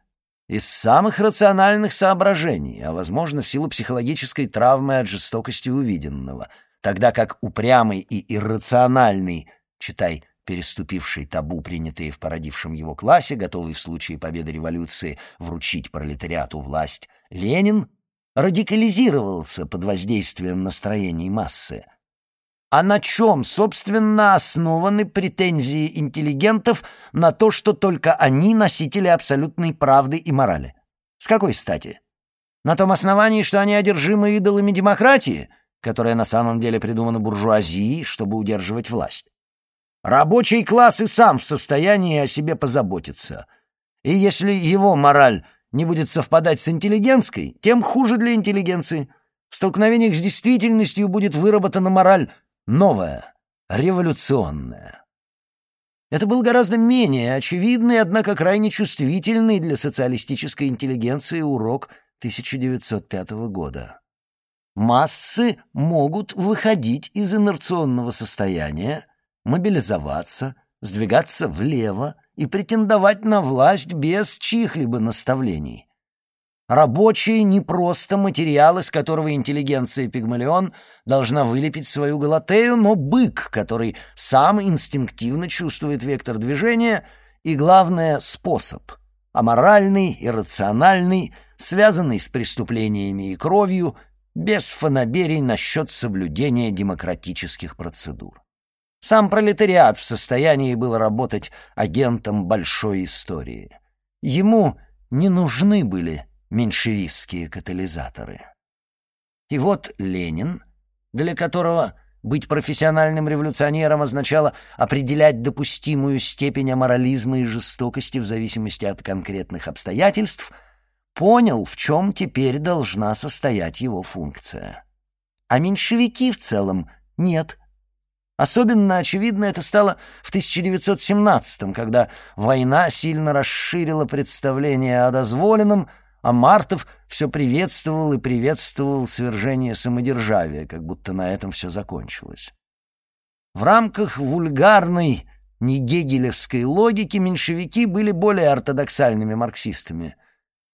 из самых рациональных соображений, а, возможно, в силу психологической травмы от жестокости увиденного, тогда как упрямый и иррациональный, читай, переступивший табу, принятые в породившем его классе, готовый в случае победы революции вручить пролетариату власть, Ленин радикализировался под воздействием настроений массы — а на чем, собственно, основаны претензии интеллигентов на то, что только они носители абсолютной правды и морали? С какой стати? На том основании, что они одержимы идолами демократии, которая на самом деле придумана буржуазией, чтобы удерживать власть. Рабочий класс и сам в состоянии о себе позаботиться. И если его мораль не будет совпадать с интеллигентской, тем хуже для интеллигенции. В столкновениях с действительностью будет выработана мораль новое, революционное. Это был гораздо менее очевидный, однако крайне чувствительный для социалистической интеллигенции урок 1905 года. Массы могут выходить из инерционного состояния, мобилизоваться, сдвигаться влево и претендовать на власть без чьих-либо наставлений. Рабочие не просто материал, из которого интеллигенция Пигмалион должна вылепить свою галатею, но бык, который сам инстинктивно чувствует вектор движения и, главное, способ. Аморальный, иррациональный, связанный с преступлениями и кровью, без фанаберий насчет соблюдения демократических процедур. Сам пролетариат в состоянии был работать агентом большой истории. Ему не нужны были меньшевистские катализаторы. И вот Ленин, для которого быть профессиональным революционером означало определять допустимую степень аморализма и жестокости в зависимости от конкретных обстоятельств, понял, в чем теперь должна состоять его функция. А меньшевики в целом нет. Особенно очевидно это стало в 1917 когда война сильно расширила представление о дозволенном — а Мартов все приветствовал и приветствовал свержение самодержавия, как будто на этом все закончилось. В рамках вульгарной, негегелевской логики меньшевики были более ортодоксальными марксистами,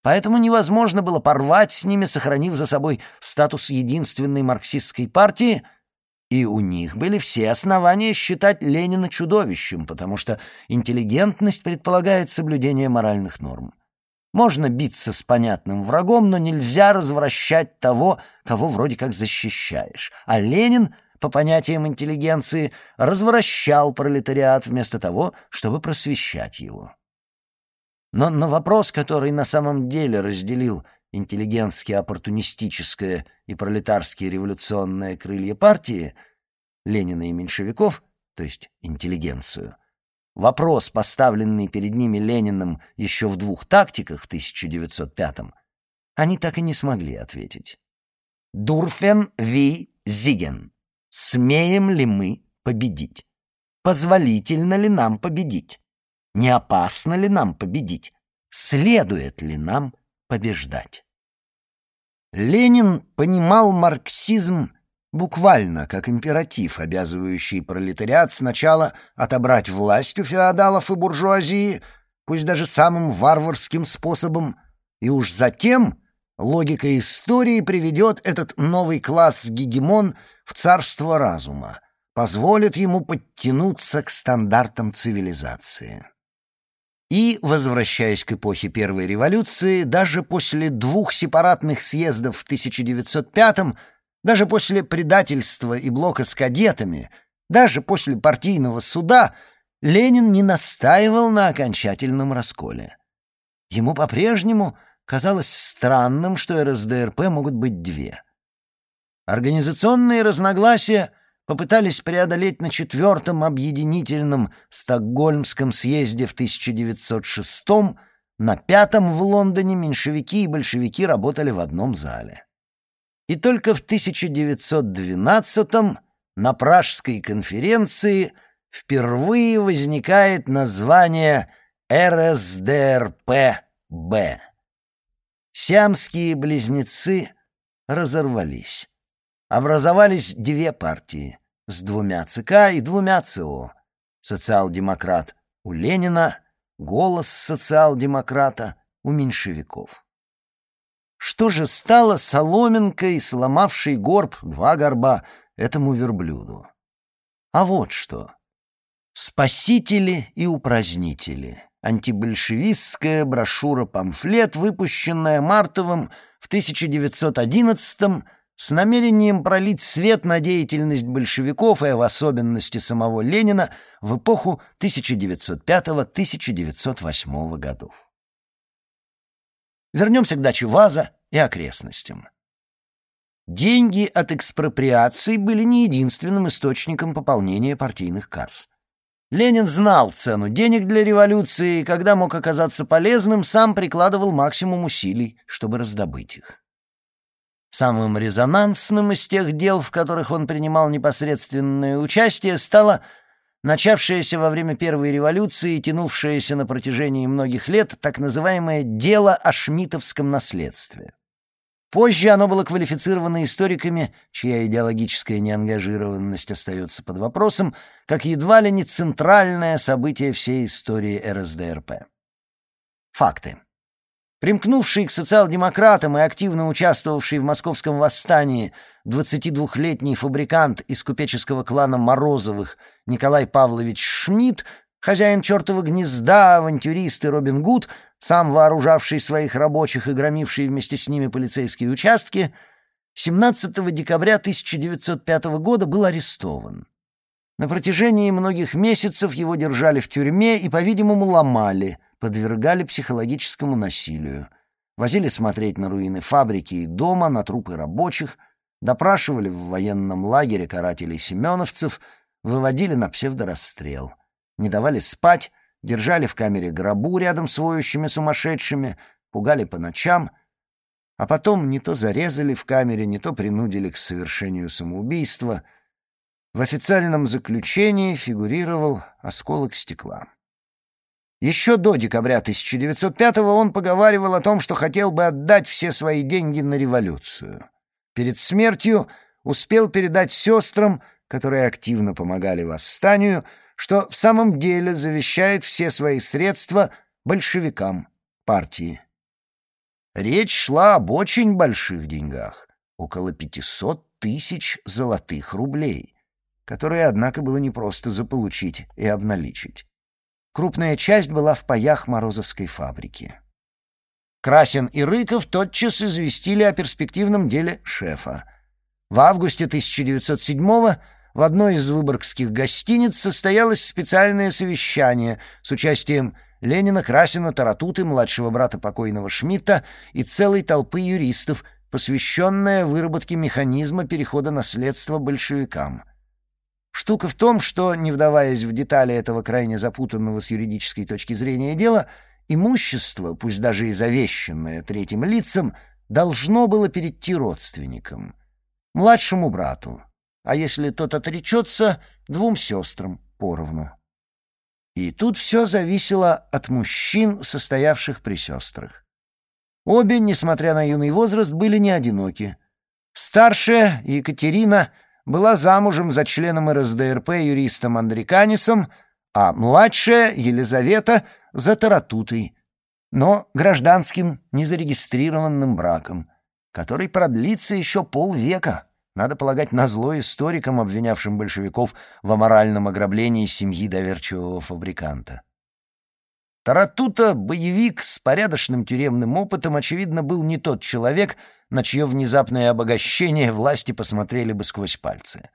поэтому невозможно было порвать с ними, сохранив за собой статус единственной марксистской партии — и у них были все основания считать Ленина чудовищем, потому что интеллигентность предполагает соблюдение моральных норм. Можно биться с понятным врагом, но нельзя развращать того, кого вроде как защищаешь. А Ленин, по понятиям интеллигенции, развращал пролетариат вместо того, чтобы просвещать его. Но на вопрос, который на самом деле разделил интеллигентски-оппортунистическое и пролетарские революционные крылья партии, Ленина и меньшевиков, то есть интеллигенцию, вопрос, поставленный перед ними Лениным еще в двух тактиках в 1905-м, они так и не смогли ответить. «Дурфен ви зиген» — «Смеем ли мы победить?» «Позволительно ли нам победить?» «Не опасно ли нам победить?» «Следует ли нам побеждать?» Ленин понимал марксизм буквально как императив, обязывающий пролетариат сначала отобрать власть у феодалов и буржуазии, пусть даже самым варварским способом, и уж затем логика истории приведет этот новый класс-гегемон в царство разума, позволит ему подтянуться к стандартам цивилизации. И, возвращаясь к эпохе Первой революции, даже после двух сепаратных съездов в 1905-м, даже после предательства и блока с кадетами, даже после партийного суда, Ленин не настаивал на окончательном расколе. Ему по-прежнему казалось странным, что РСДРП могут быть две. Организационные разногласия попытались преодолеть на четвертом объединительном Стокгольмском съезде в 1906 на пятом в Лондоне меньшевики и большевики работали в одном зале. И только в 1912 на Пражской конференции впервые возникает название РСДРП-Б. Сиамские близнецы разорвались. Образовались две партии с двумя ЦК и двумя ЦО. Социал-демократ у Ленина, голос социал-демократа у меньшевиков. Что же стало соломинкой, сломавшей горб, два горба, этому верблюду? А вот что. Спасители и упразднители. Антибольшевистская брошюра-памфлет, выпущенная Мартовым в 1911 с намерением пролить свет на деятельность большевиков и в особенности самого Ленина в эпоху 1905-1908 годов. Вернемся к даче Ваза и окрестностям. Деньги от экспроприации были не единственным источником пополнения партийных касс. Ленин знал цену денег для революции и, когда мог оказаться полезным, сам прикладывал максимум усилий, чтобы раздобыть их. Самым резонансным из тех дел, в которых он принимал непосредственное участие, стало начавшееся во время Первой революции и тянувшееся на протяжении многих лет так называемое «дело о шмитовском наследстве». Позже оно было квалифицировано историками, чья идеологическая неангажированность остается под вопросом, как едва ли не центральное событие всей истории РСДРП. Факты. Примкнувший к социал-демократам и активно участвовавший в московском восстании 22-летний фабрикант из купеческого клана Морозовых Николай Павлович Шмидт, хозяин чертова гнезда, авантюрист и Робин Гуд, сам вооружавший своих рабочих и громивший вместе с ними полицейские участки, 17 декабря 1905 года был арестован. На протяжении многих месяцев его держали в тюрьме и, по-видимому, ломали – подвергали психологическому насилию, возили смотреть на руины фабрики и дома, на трупы рабочих, допрашивали в военном лагере карателей-семеновцев, выводили на псевдорасстрел, не давали спать, держали в камере гробу рядом с воющими сумасшедшими, пугали по ночам, а потом не то зарезали в камере, не то принудили к совершению самоубийства. В официальном заключении фигурировал осколок стекла. Еще до декабря 1905-го он поговаривал о том, что хотел бы отдать все свои деньги на революцию. Перед смертью успел передать сестрам, которые активно помогали восстанию, что в самом деле завещает все свои средства большевикам партии. Речь шла об очень больших деньгах, около 500 тысяч золотых рублей, которые, однако, было непросто заполучить и обналичить. Крупная часть была в паях Морозовской фабрики. Красин и Рыков тотчас известили о перспективном деле шефа. В августе 1907-го в одной из выборгских гостиниц состоялось специальное совещание с участием Ленина, Красина, Таратуты, младшего брата покойного Шмидта и целой толпы юристов, посвященная выработке механизма перехода наследства большевикам. Штука в том, что, не вдаваясь в детали этого крайне запутанного с юридической точки зрения дела, имущество, пусть даже и завещанное третьим лицам, должно было перейти родственникам, младшему брату, а если тот отречется, двум сестрам поровну. И тут все зависело от мужчин, состоявших при сестрах. Обе, несмотря на юный возраст, были не одиноки. Старшая, Екатерина, была замужем за членом РСДРП юристом Андриканисом, а младшая, Елизавета, за Таратутой, но гражданским незарегистрированным браком, который продлится еще полвека. Надо полагать, назло историкам, обвинявшим большевиков в аморальном ограблении семьи доверчивого фабриканта. Таратута, боевик с порядочным тюремным опытом, очевидно, был не тот человек, на чье внезапное обогащение власти посмотрели бы сквозь пальцы.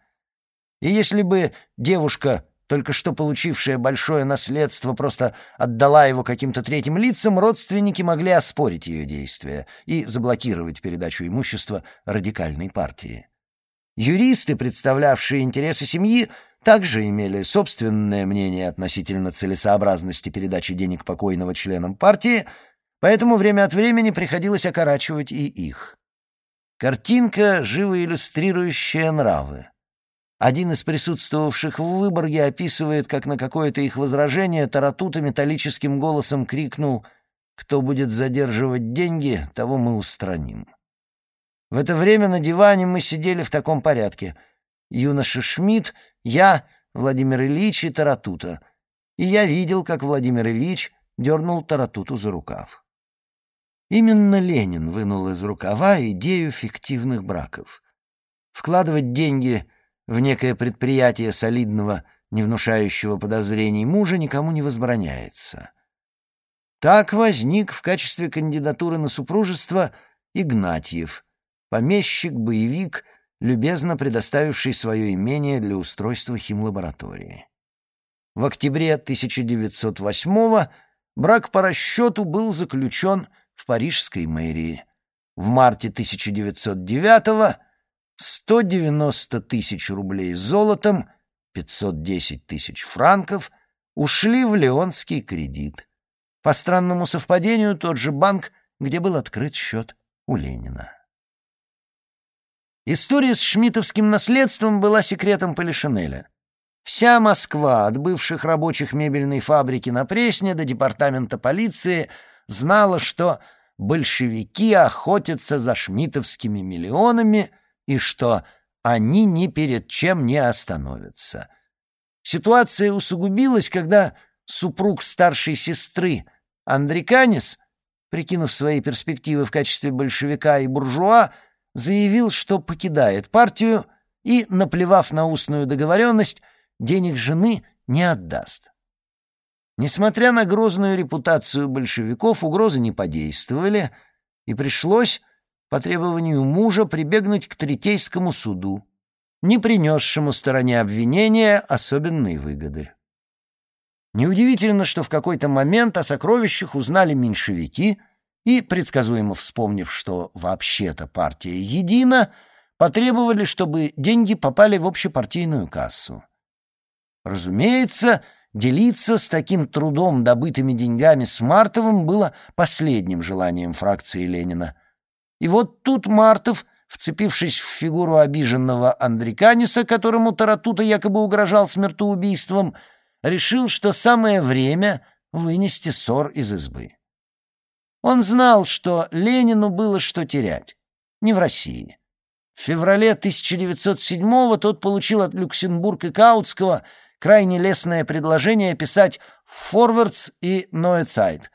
И если бы девушка, только что получившая большое наследство, просто отдала его каким-то третьим лицам, родственники могли оспорить ее действия и заблокировать передачу имущества радикальной партии. Юристы, представлявшие интересы семьи, также имели собственное мнение относительно целесообразности передачи денег покойного членам партии, поэтому время от времени приходилось окорачивать и их. Картинка, живо иллюстрирующая нравы. Один из присутствовавших в Выборге описывает, как на какое-то их возражение Таратута металлическим голосом крикнул «Кто будет задерживать деньги, того мы устраним». В это время на диване мы сидели в таком порядке. Юноша Шмидт, я, Владимир Ильич и Таратута. И я видел, как Владимир Ильич дернул Таратуту за рукав. Именно Ленин вынул из рукава идею фиктивных браков. Вкладывать деньги в некое предприятие солидного, не внушающего подозрений мужа никому не возбраняется. Так возник в качестве кандидатуры на супружество Игнатьев, помещик-боевик, любезно предоставивший свое имение для устройства химлаборатории. В октябре 1908 брак по расчету был заключен в парижской мэрии. В марте 1909 190 тысяч рублей золотом, 510 тысяч франков ушли в леонский кредит. По странному совпадению, тот же банк, где был открыт счет у Ленина. История с шмитовским наследством была секретом Полишинеля. Вся Москва, от бывших рабочих мебельной фабрики на Пресне до департамента полиции, знала, что большевики охотятся за шмитовскими миллионами и что они ни перед чем не остановятся. Ситуация усугубилась, когда супруг старшей сестры Андриканис, прикинув свои перспективы в качестве большевика и буржуа, заявил, что покидает партию и, наплевав на устную договоренность, денег жены не отдаст. Несмотря на грозную репутацию большевиков, угрозы не подействовали, и пришлось, по требованию мужа, прибегнуть к Третейскому суду, не принесшему стороне обвинения особенной выгоды. Неудивительно, что в какой-то момент о сокровищах узнали меньшевики — и, предсказуемо вспомнив, что вообще-то партия едина, потребовали, чтобы деньги попали в общепартийную кассу. Разумеется, делиться с таким трудом добытыми деньгами с Мартовым было последним желанием фракции Ленина. И вот тут Мартов, вцепившись в фигуру обиженного Андриканиса, которому Таратута якобы угрожал смертоубийством, решил, что самое время вынести ссор из избы. Он знал, что Ленину было что терять. Не в России. В феврале 1907-го тот получил от Люксембург и Каутского крайне лестное предложение писать «Форвардс» и «Ноэцайт»,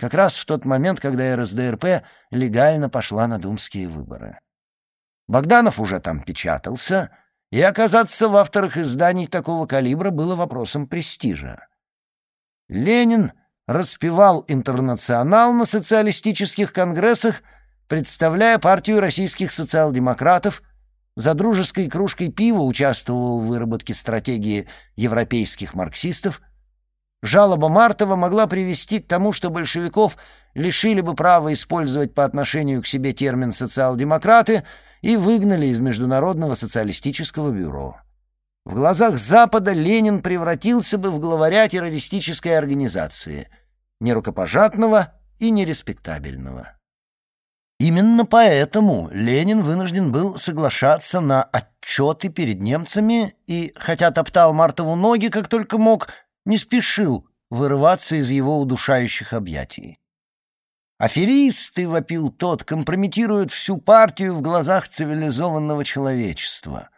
как раз в тот момент, когда РСДРП легально пошла на думские выборы. Богданов уже там печатался, и оказаться в авторах изданий такого калибра было вопросом престижа. Ленин распевал «Интернационал» на социалистических конгрессах, представляя партию российских социал-демократов, за дружеской кружкой пива участвовал в выработке стратегии европейских марксистов, Жалоба Мартова могла привести к тому, что большевиков лишили бы права использовать по отношению к себе термин «социал-демократы» и выгнали из Международного социалистического бюро. В глазах Запада Ленин превратился бы в главаря террористической организации, нерукопожатного и нереспектабельного. Именно поэтому Ленин вынужден был соглашаться на отчеты перед немцами и, хотя топтал Мартову ноги как только мог, не спешил вырываться из его удушающих объятий. «Аферисты», — вопил тот, — компрометируют всю партию в глазах цивилизованного человечества.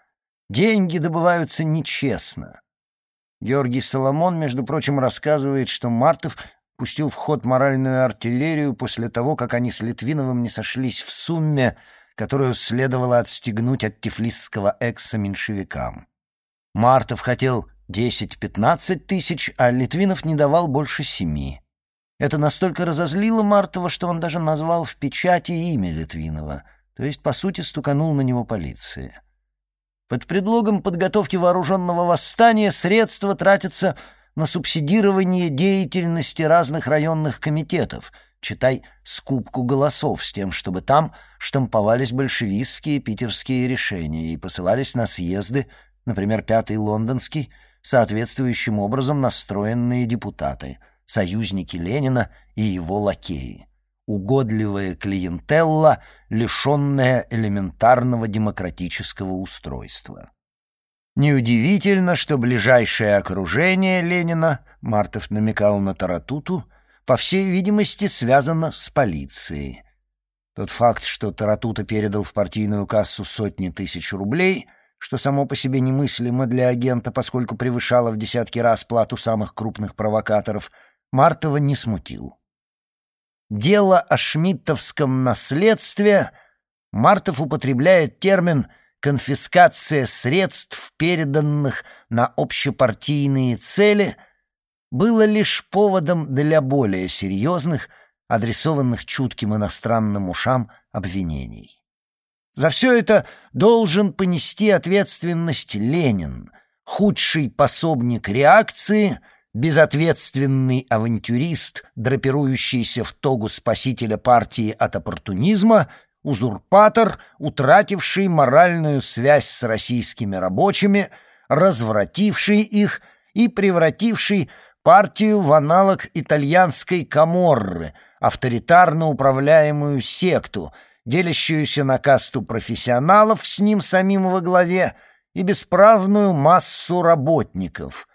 Деньги добываются нечестно. Георгий Соломон, между прочим, рассказывает, что Мартов пустил в ход моральную артиллерию после того, как они с Литвиновым не сошлись в сумме, которую следовало отстегнуть от тифлисского экса меньшевикам. Мартов хотел 10-15 тысяч, а Литвинов не давал больше семи. Это настолько разозлило Мартова, что он даже назвал в печати имя Литвинова, то есть, по сути, стуканул на него полиции. Под предлогом подготовки вооруженного восстания средства тратятся на субсидирование деятельности разных районных комитетов, читай скупку голосов с тем, чтобы там штамповались большевистские питерские решения и посылались на съезды, например, Пятый Лондонский, соответствующим образом настроенные депутаты, союзники Ленина и его лакеи. Угодливая клиентелла, лишенная элементарного демократического устройства. Неудивительно, что ближайшее окружение Ленина, Мартов намекал на Таратуту, по всей видимости, связано с полицией. Тот факт, что Таратута передал в партийную кассу сотни тысяч рублей, что само по себе немыслимо для агента, поскольку превышало в десятки раз плату самых крупных провокаторов, Мартова не смутил. Дело о шмидтовском наследстве Мартов употребляет термин конфискация средств, переданных на общепартийные цели, было лишь поводом для более серьезных, адресованных чутким иностранным ушам обвинений. За все это должен понести ответственность Ленин, худший пособник реакции, безответственный авантюрист, драпирующийся в тогу спасителя партии от оппортунизма — узурпатор, утративший моральную связь с российскими рабочими, развративший их и превративший партию в аналог итальянской каморры, авторитарно управляемую секту, делящуюся на касту профессионалов с ним самим во главе и бесправную массу работников,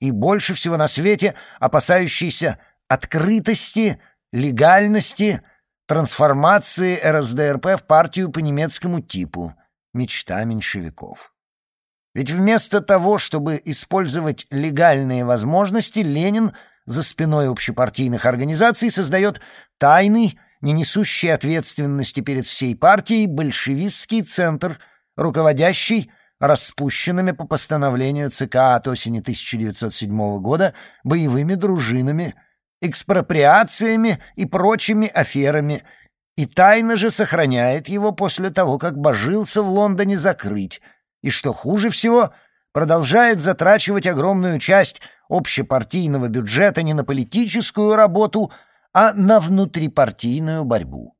и больше всего на свете опасающийся открытости, легальности, трансформации РСДРП в партию по немецкому типу. Мечта меньшевиков. Ведь вместо того, чтобы использовать легальные возможности, Ленин за спиной общепартийных организаций создает тайный, не несущий ответственности перед всей партией, большевистский центр, руководящий распущенными по постановлению ЦК от осени 1907 года боевыми дружинами – экспроприациями и прочими аферами, и тайно же сохраняет его после того, как божился в Лондоне закрыть, и, что хуже всего, продолжает затрачивать огромную часть общепартийного бюджета не на политическую работу, а на внутрипартийную борьбу.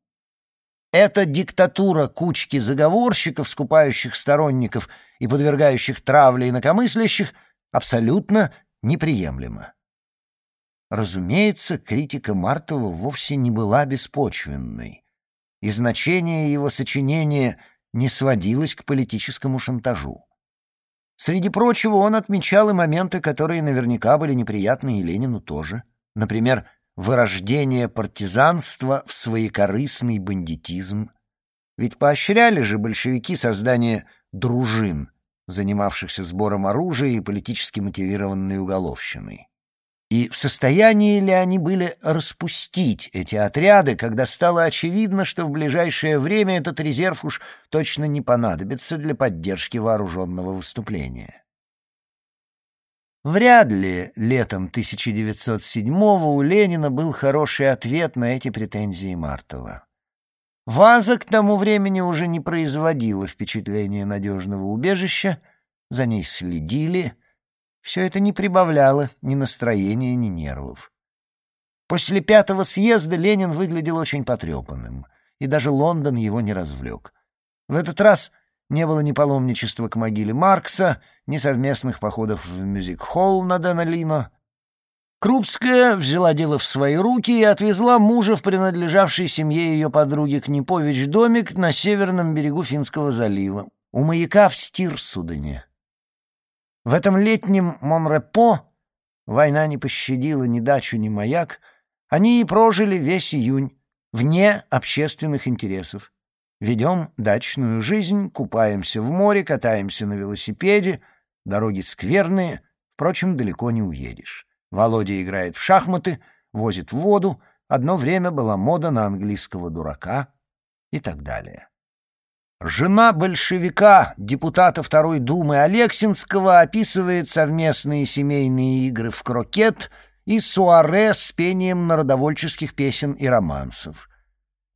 Эта диктатура кучки заговорщиков, скупающих сторонников и подвергающих травле инакомыслящих, абсолютно неприемлема. Разумеется, критика Мартова вовсе не была беспочвенной, и значение его сочинения не сводилось к политическому шантажу. Среди прочего, он отмечал и моменты, которые наверняка были неприятны и Ленину тоже. Например, вырождение партизанства в своекорыстный бандитизм. Ведь поощряли же большевики создание дружин, занимавшихся сбором оружия и политически мотивированной уголовщиной. И в состоянии ли они были распустить эти отряды, когда стало очевидно, что в ближайшее время этот резерв уж точно не понадобится для поддержки вооруженного выступления? Вряд ли летом 1907-го у Ленина был хороший ответ на эти претензии Мартова. Ваза к тому времени уже не производила впечатления надежного убежища, за ней следили — все это не прибавляло ни настроения, ни нервов. После пятого съезда Ленин выглядел очень потрепанным, и даже Лондон его не развлек. В этот раз не было ни паломничества к могиле Маркса, ни совместных походов в мюзик-холл на Денолино. Крупская взяла дело в свои руки и отвезла мужа в принадлежавший семье ее подруги Книпович домик на северном берегу Финского залива, у маяка в Стирсудене. В этом летнем Монрепо война не пощадила ни дачу, ни маяк, они и прожили весь июнь, вне общественных интересов. Ведем дачную жизнь, купаемся в море, катаемся на велосипеде, дороги скверные, впрочем, далеко не уедешь. Володя играет в шахматы, возит воду, одно время была мода на английского дурака и так далее. Жена большевика, депутата Второй Думы Алексинского, описывает совместные семейные игры в крокет и суаре с пением народовольческих песен и романсов.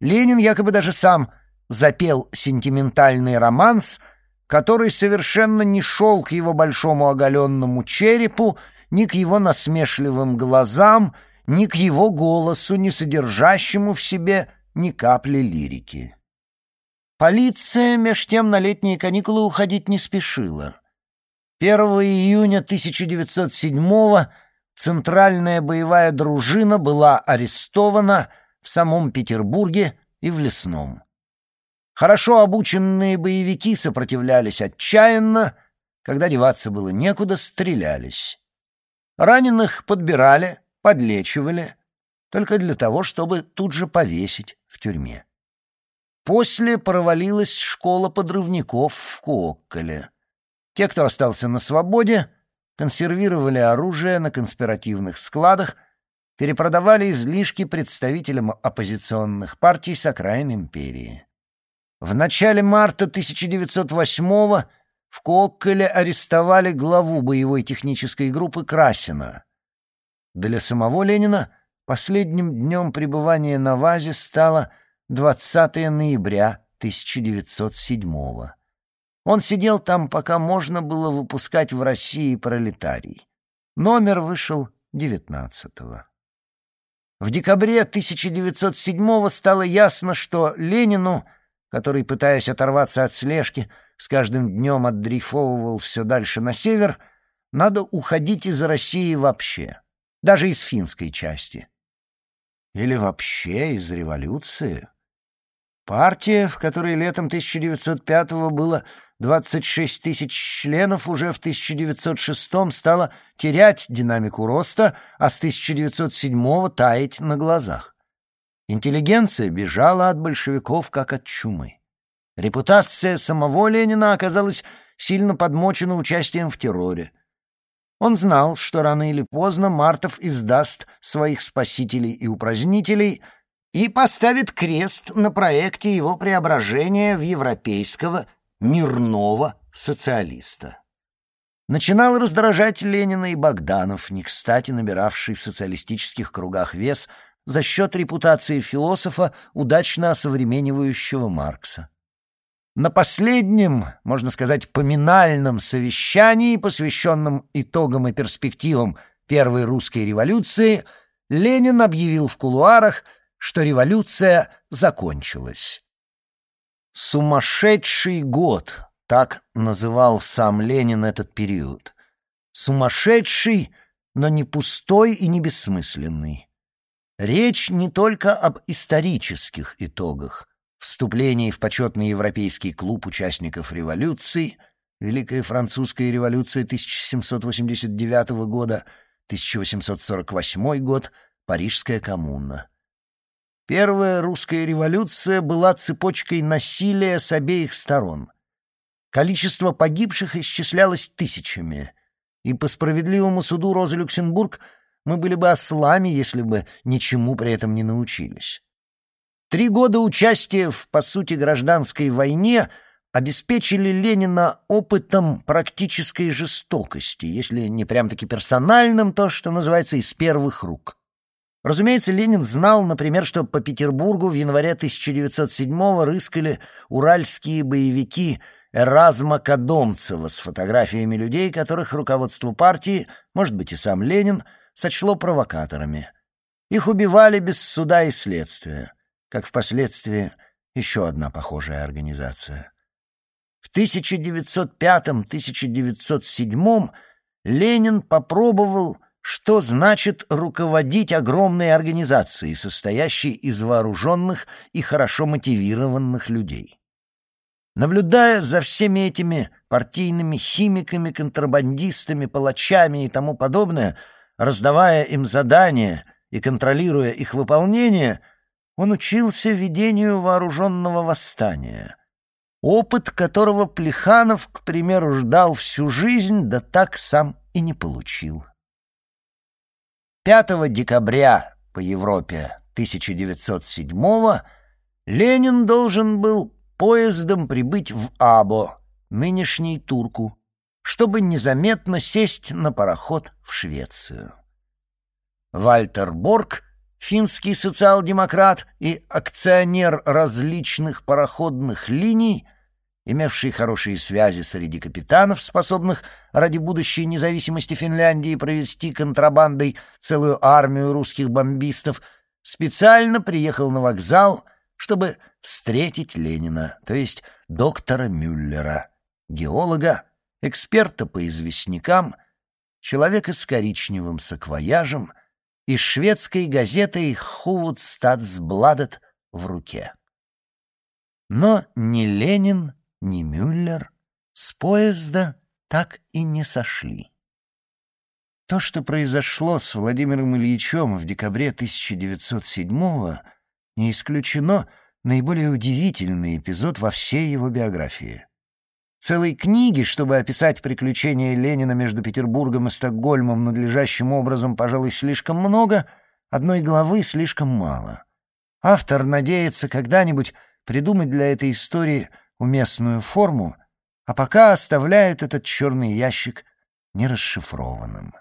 Ленин якобы даже сам запел сентиментальный романс, который совершенно не шел к его большому оголенному черепу, ни к его насмешливым глазам, ни к его голосу, не содержащему в себе ни капли лирики. Полиция меж тем на летние каникулы уходить не спешила. 1 июня 1907-го Центральная боевая дружина была арестована в самом Петербурге и в Лесном. Хорошо обученные боевики сопротивлялись отчаянно, когда деваться было некуда, стрелялись. Раненых подбирали, подлечивали, только для того, чтобы тут же повесить в тюрьме. После провалилась школа подрывников в Куокколе. Те, кто остался на свободе, консервировали оружие на конспиративных складах, перепродавали излишки представителям оппозиционных партий с окраин империи. В начале марта 1908-го в Кокколе арестовали главу боевой технической группы Красина. Для самого Ленина последним днем пребывания на ВАЗе стало – 20 ноября 1907 -го. Он сидел там, пока можно было выпускать в России пролетарий. Номер вышел 19-го. В декабре 1907 стало ясно, что Ленину, который, пытаясь оторваться от слежки, с каждым днем отдрейфовывал все дальше на север, надо уходить из России вообще, даже из финской части. Или вообще из революции. Партия, в которой летом 1905-го было 26 тысяч членов, уже в 1906-м стала терять динамику роста, а с 1907-го таять на глазах. Интеллигенция бежала от большевиков, как от чумы. Репутация самого Ленина оказалась сильно подмочена участием в терроре. Он знал, что рано или поздно Мартов издаст своих спасителей и упразднителей — и поставит крест на проекте его преображения в европейского мирного социалиста. Начинал раздражать Ленина и Богданов, не кстати набиравший в социалистических кругах вес за счет репутации философа, удачно осовременивающего Маркса. На последнем, можно сказать, поминальном совещании, посвященном итогам и перспективам Первой русской революции, Ленин объявил в кулуарах – что революция закончилась. «Сумасшедший год», — так называл сам Ленин этот период. Сумасшедший, но не пустой и не бессмысленный. Речь не только об исторических итогах, вступлении в почетный европейский клуб участников революции, Великая французская революция 1789 года, 1848 год, Парижская коммуна. Первая русская революция была цепочкой насилия с обеих сторон. Количество погибших исчислялось тысячами, и по справедливому суду Розы Люксембург мы были бы ослами, если бы ничему при этом не научились. Три года участия в, по сути, гражданской войне обеспечили Ленина опытом практической жестокости, если не прям-таки персональным, то, что называется, из первых рук. Разумеется, Ленин знал, например, что по Петербургу в январе 1907-го рыскали уральские боевики Эразма Кадомцева с фотографиями людей, которых руководство партии, может быть и сам Ленин, сочло провокаторами. Их убивали без суда и следствия, как впоследствии еще одна похожая организация. В 1905-1907 Ленин попробовал, что значит руководить огромной организацией, состоящей из вооруженных и хорошо мотивированных людей. Наблюдая за всеми этими партийными химиками, контрабандистами, палачами и тому подобное, раздавая им задания и контролируя их выполнение, он учился ведению вооруженного восстания — опыт которого Плеханов, к примеру, ждал всю жизнь, да так сам и не получил. 5 декабря по Европе 1907 Ленин должен был поездом прибыть в Або, нынешний Турку, чтобы незаметно сесть на пароход в Швецию. Вальтер Борг, финский социал-демократ и акционер различных пароходных линий, имевший хорошие связи среди капитанов, способных ради будущей независимости Финляндии провести контрабандой целую армию русских бомбистов, специально приехал на вокзал, чтобы встретить Ленина, то есть доктора Мюллера, геолога, эксперта по известнякам, человека с коричневым саквояжем и шведской газетой «Хувудстатсбладет» в руке. Но ни Ленин, ни Мюллер с поезда так и не сошли. То, что произошло с Владимиром Ильичем в декабре 1907-го, не исключено наиболее удивительный эпизод во всей его биографии. Целой книги, чтобы описать приключения Ленина между Петербургом и Стокгольмом надлежащим образом, пожалуй, слишком много, одной главы слишком мало. Автор надеется когда-нибудь придумать для этой истории — уместную форму, а пока оставляет этот черный ящик нерасшифрованным.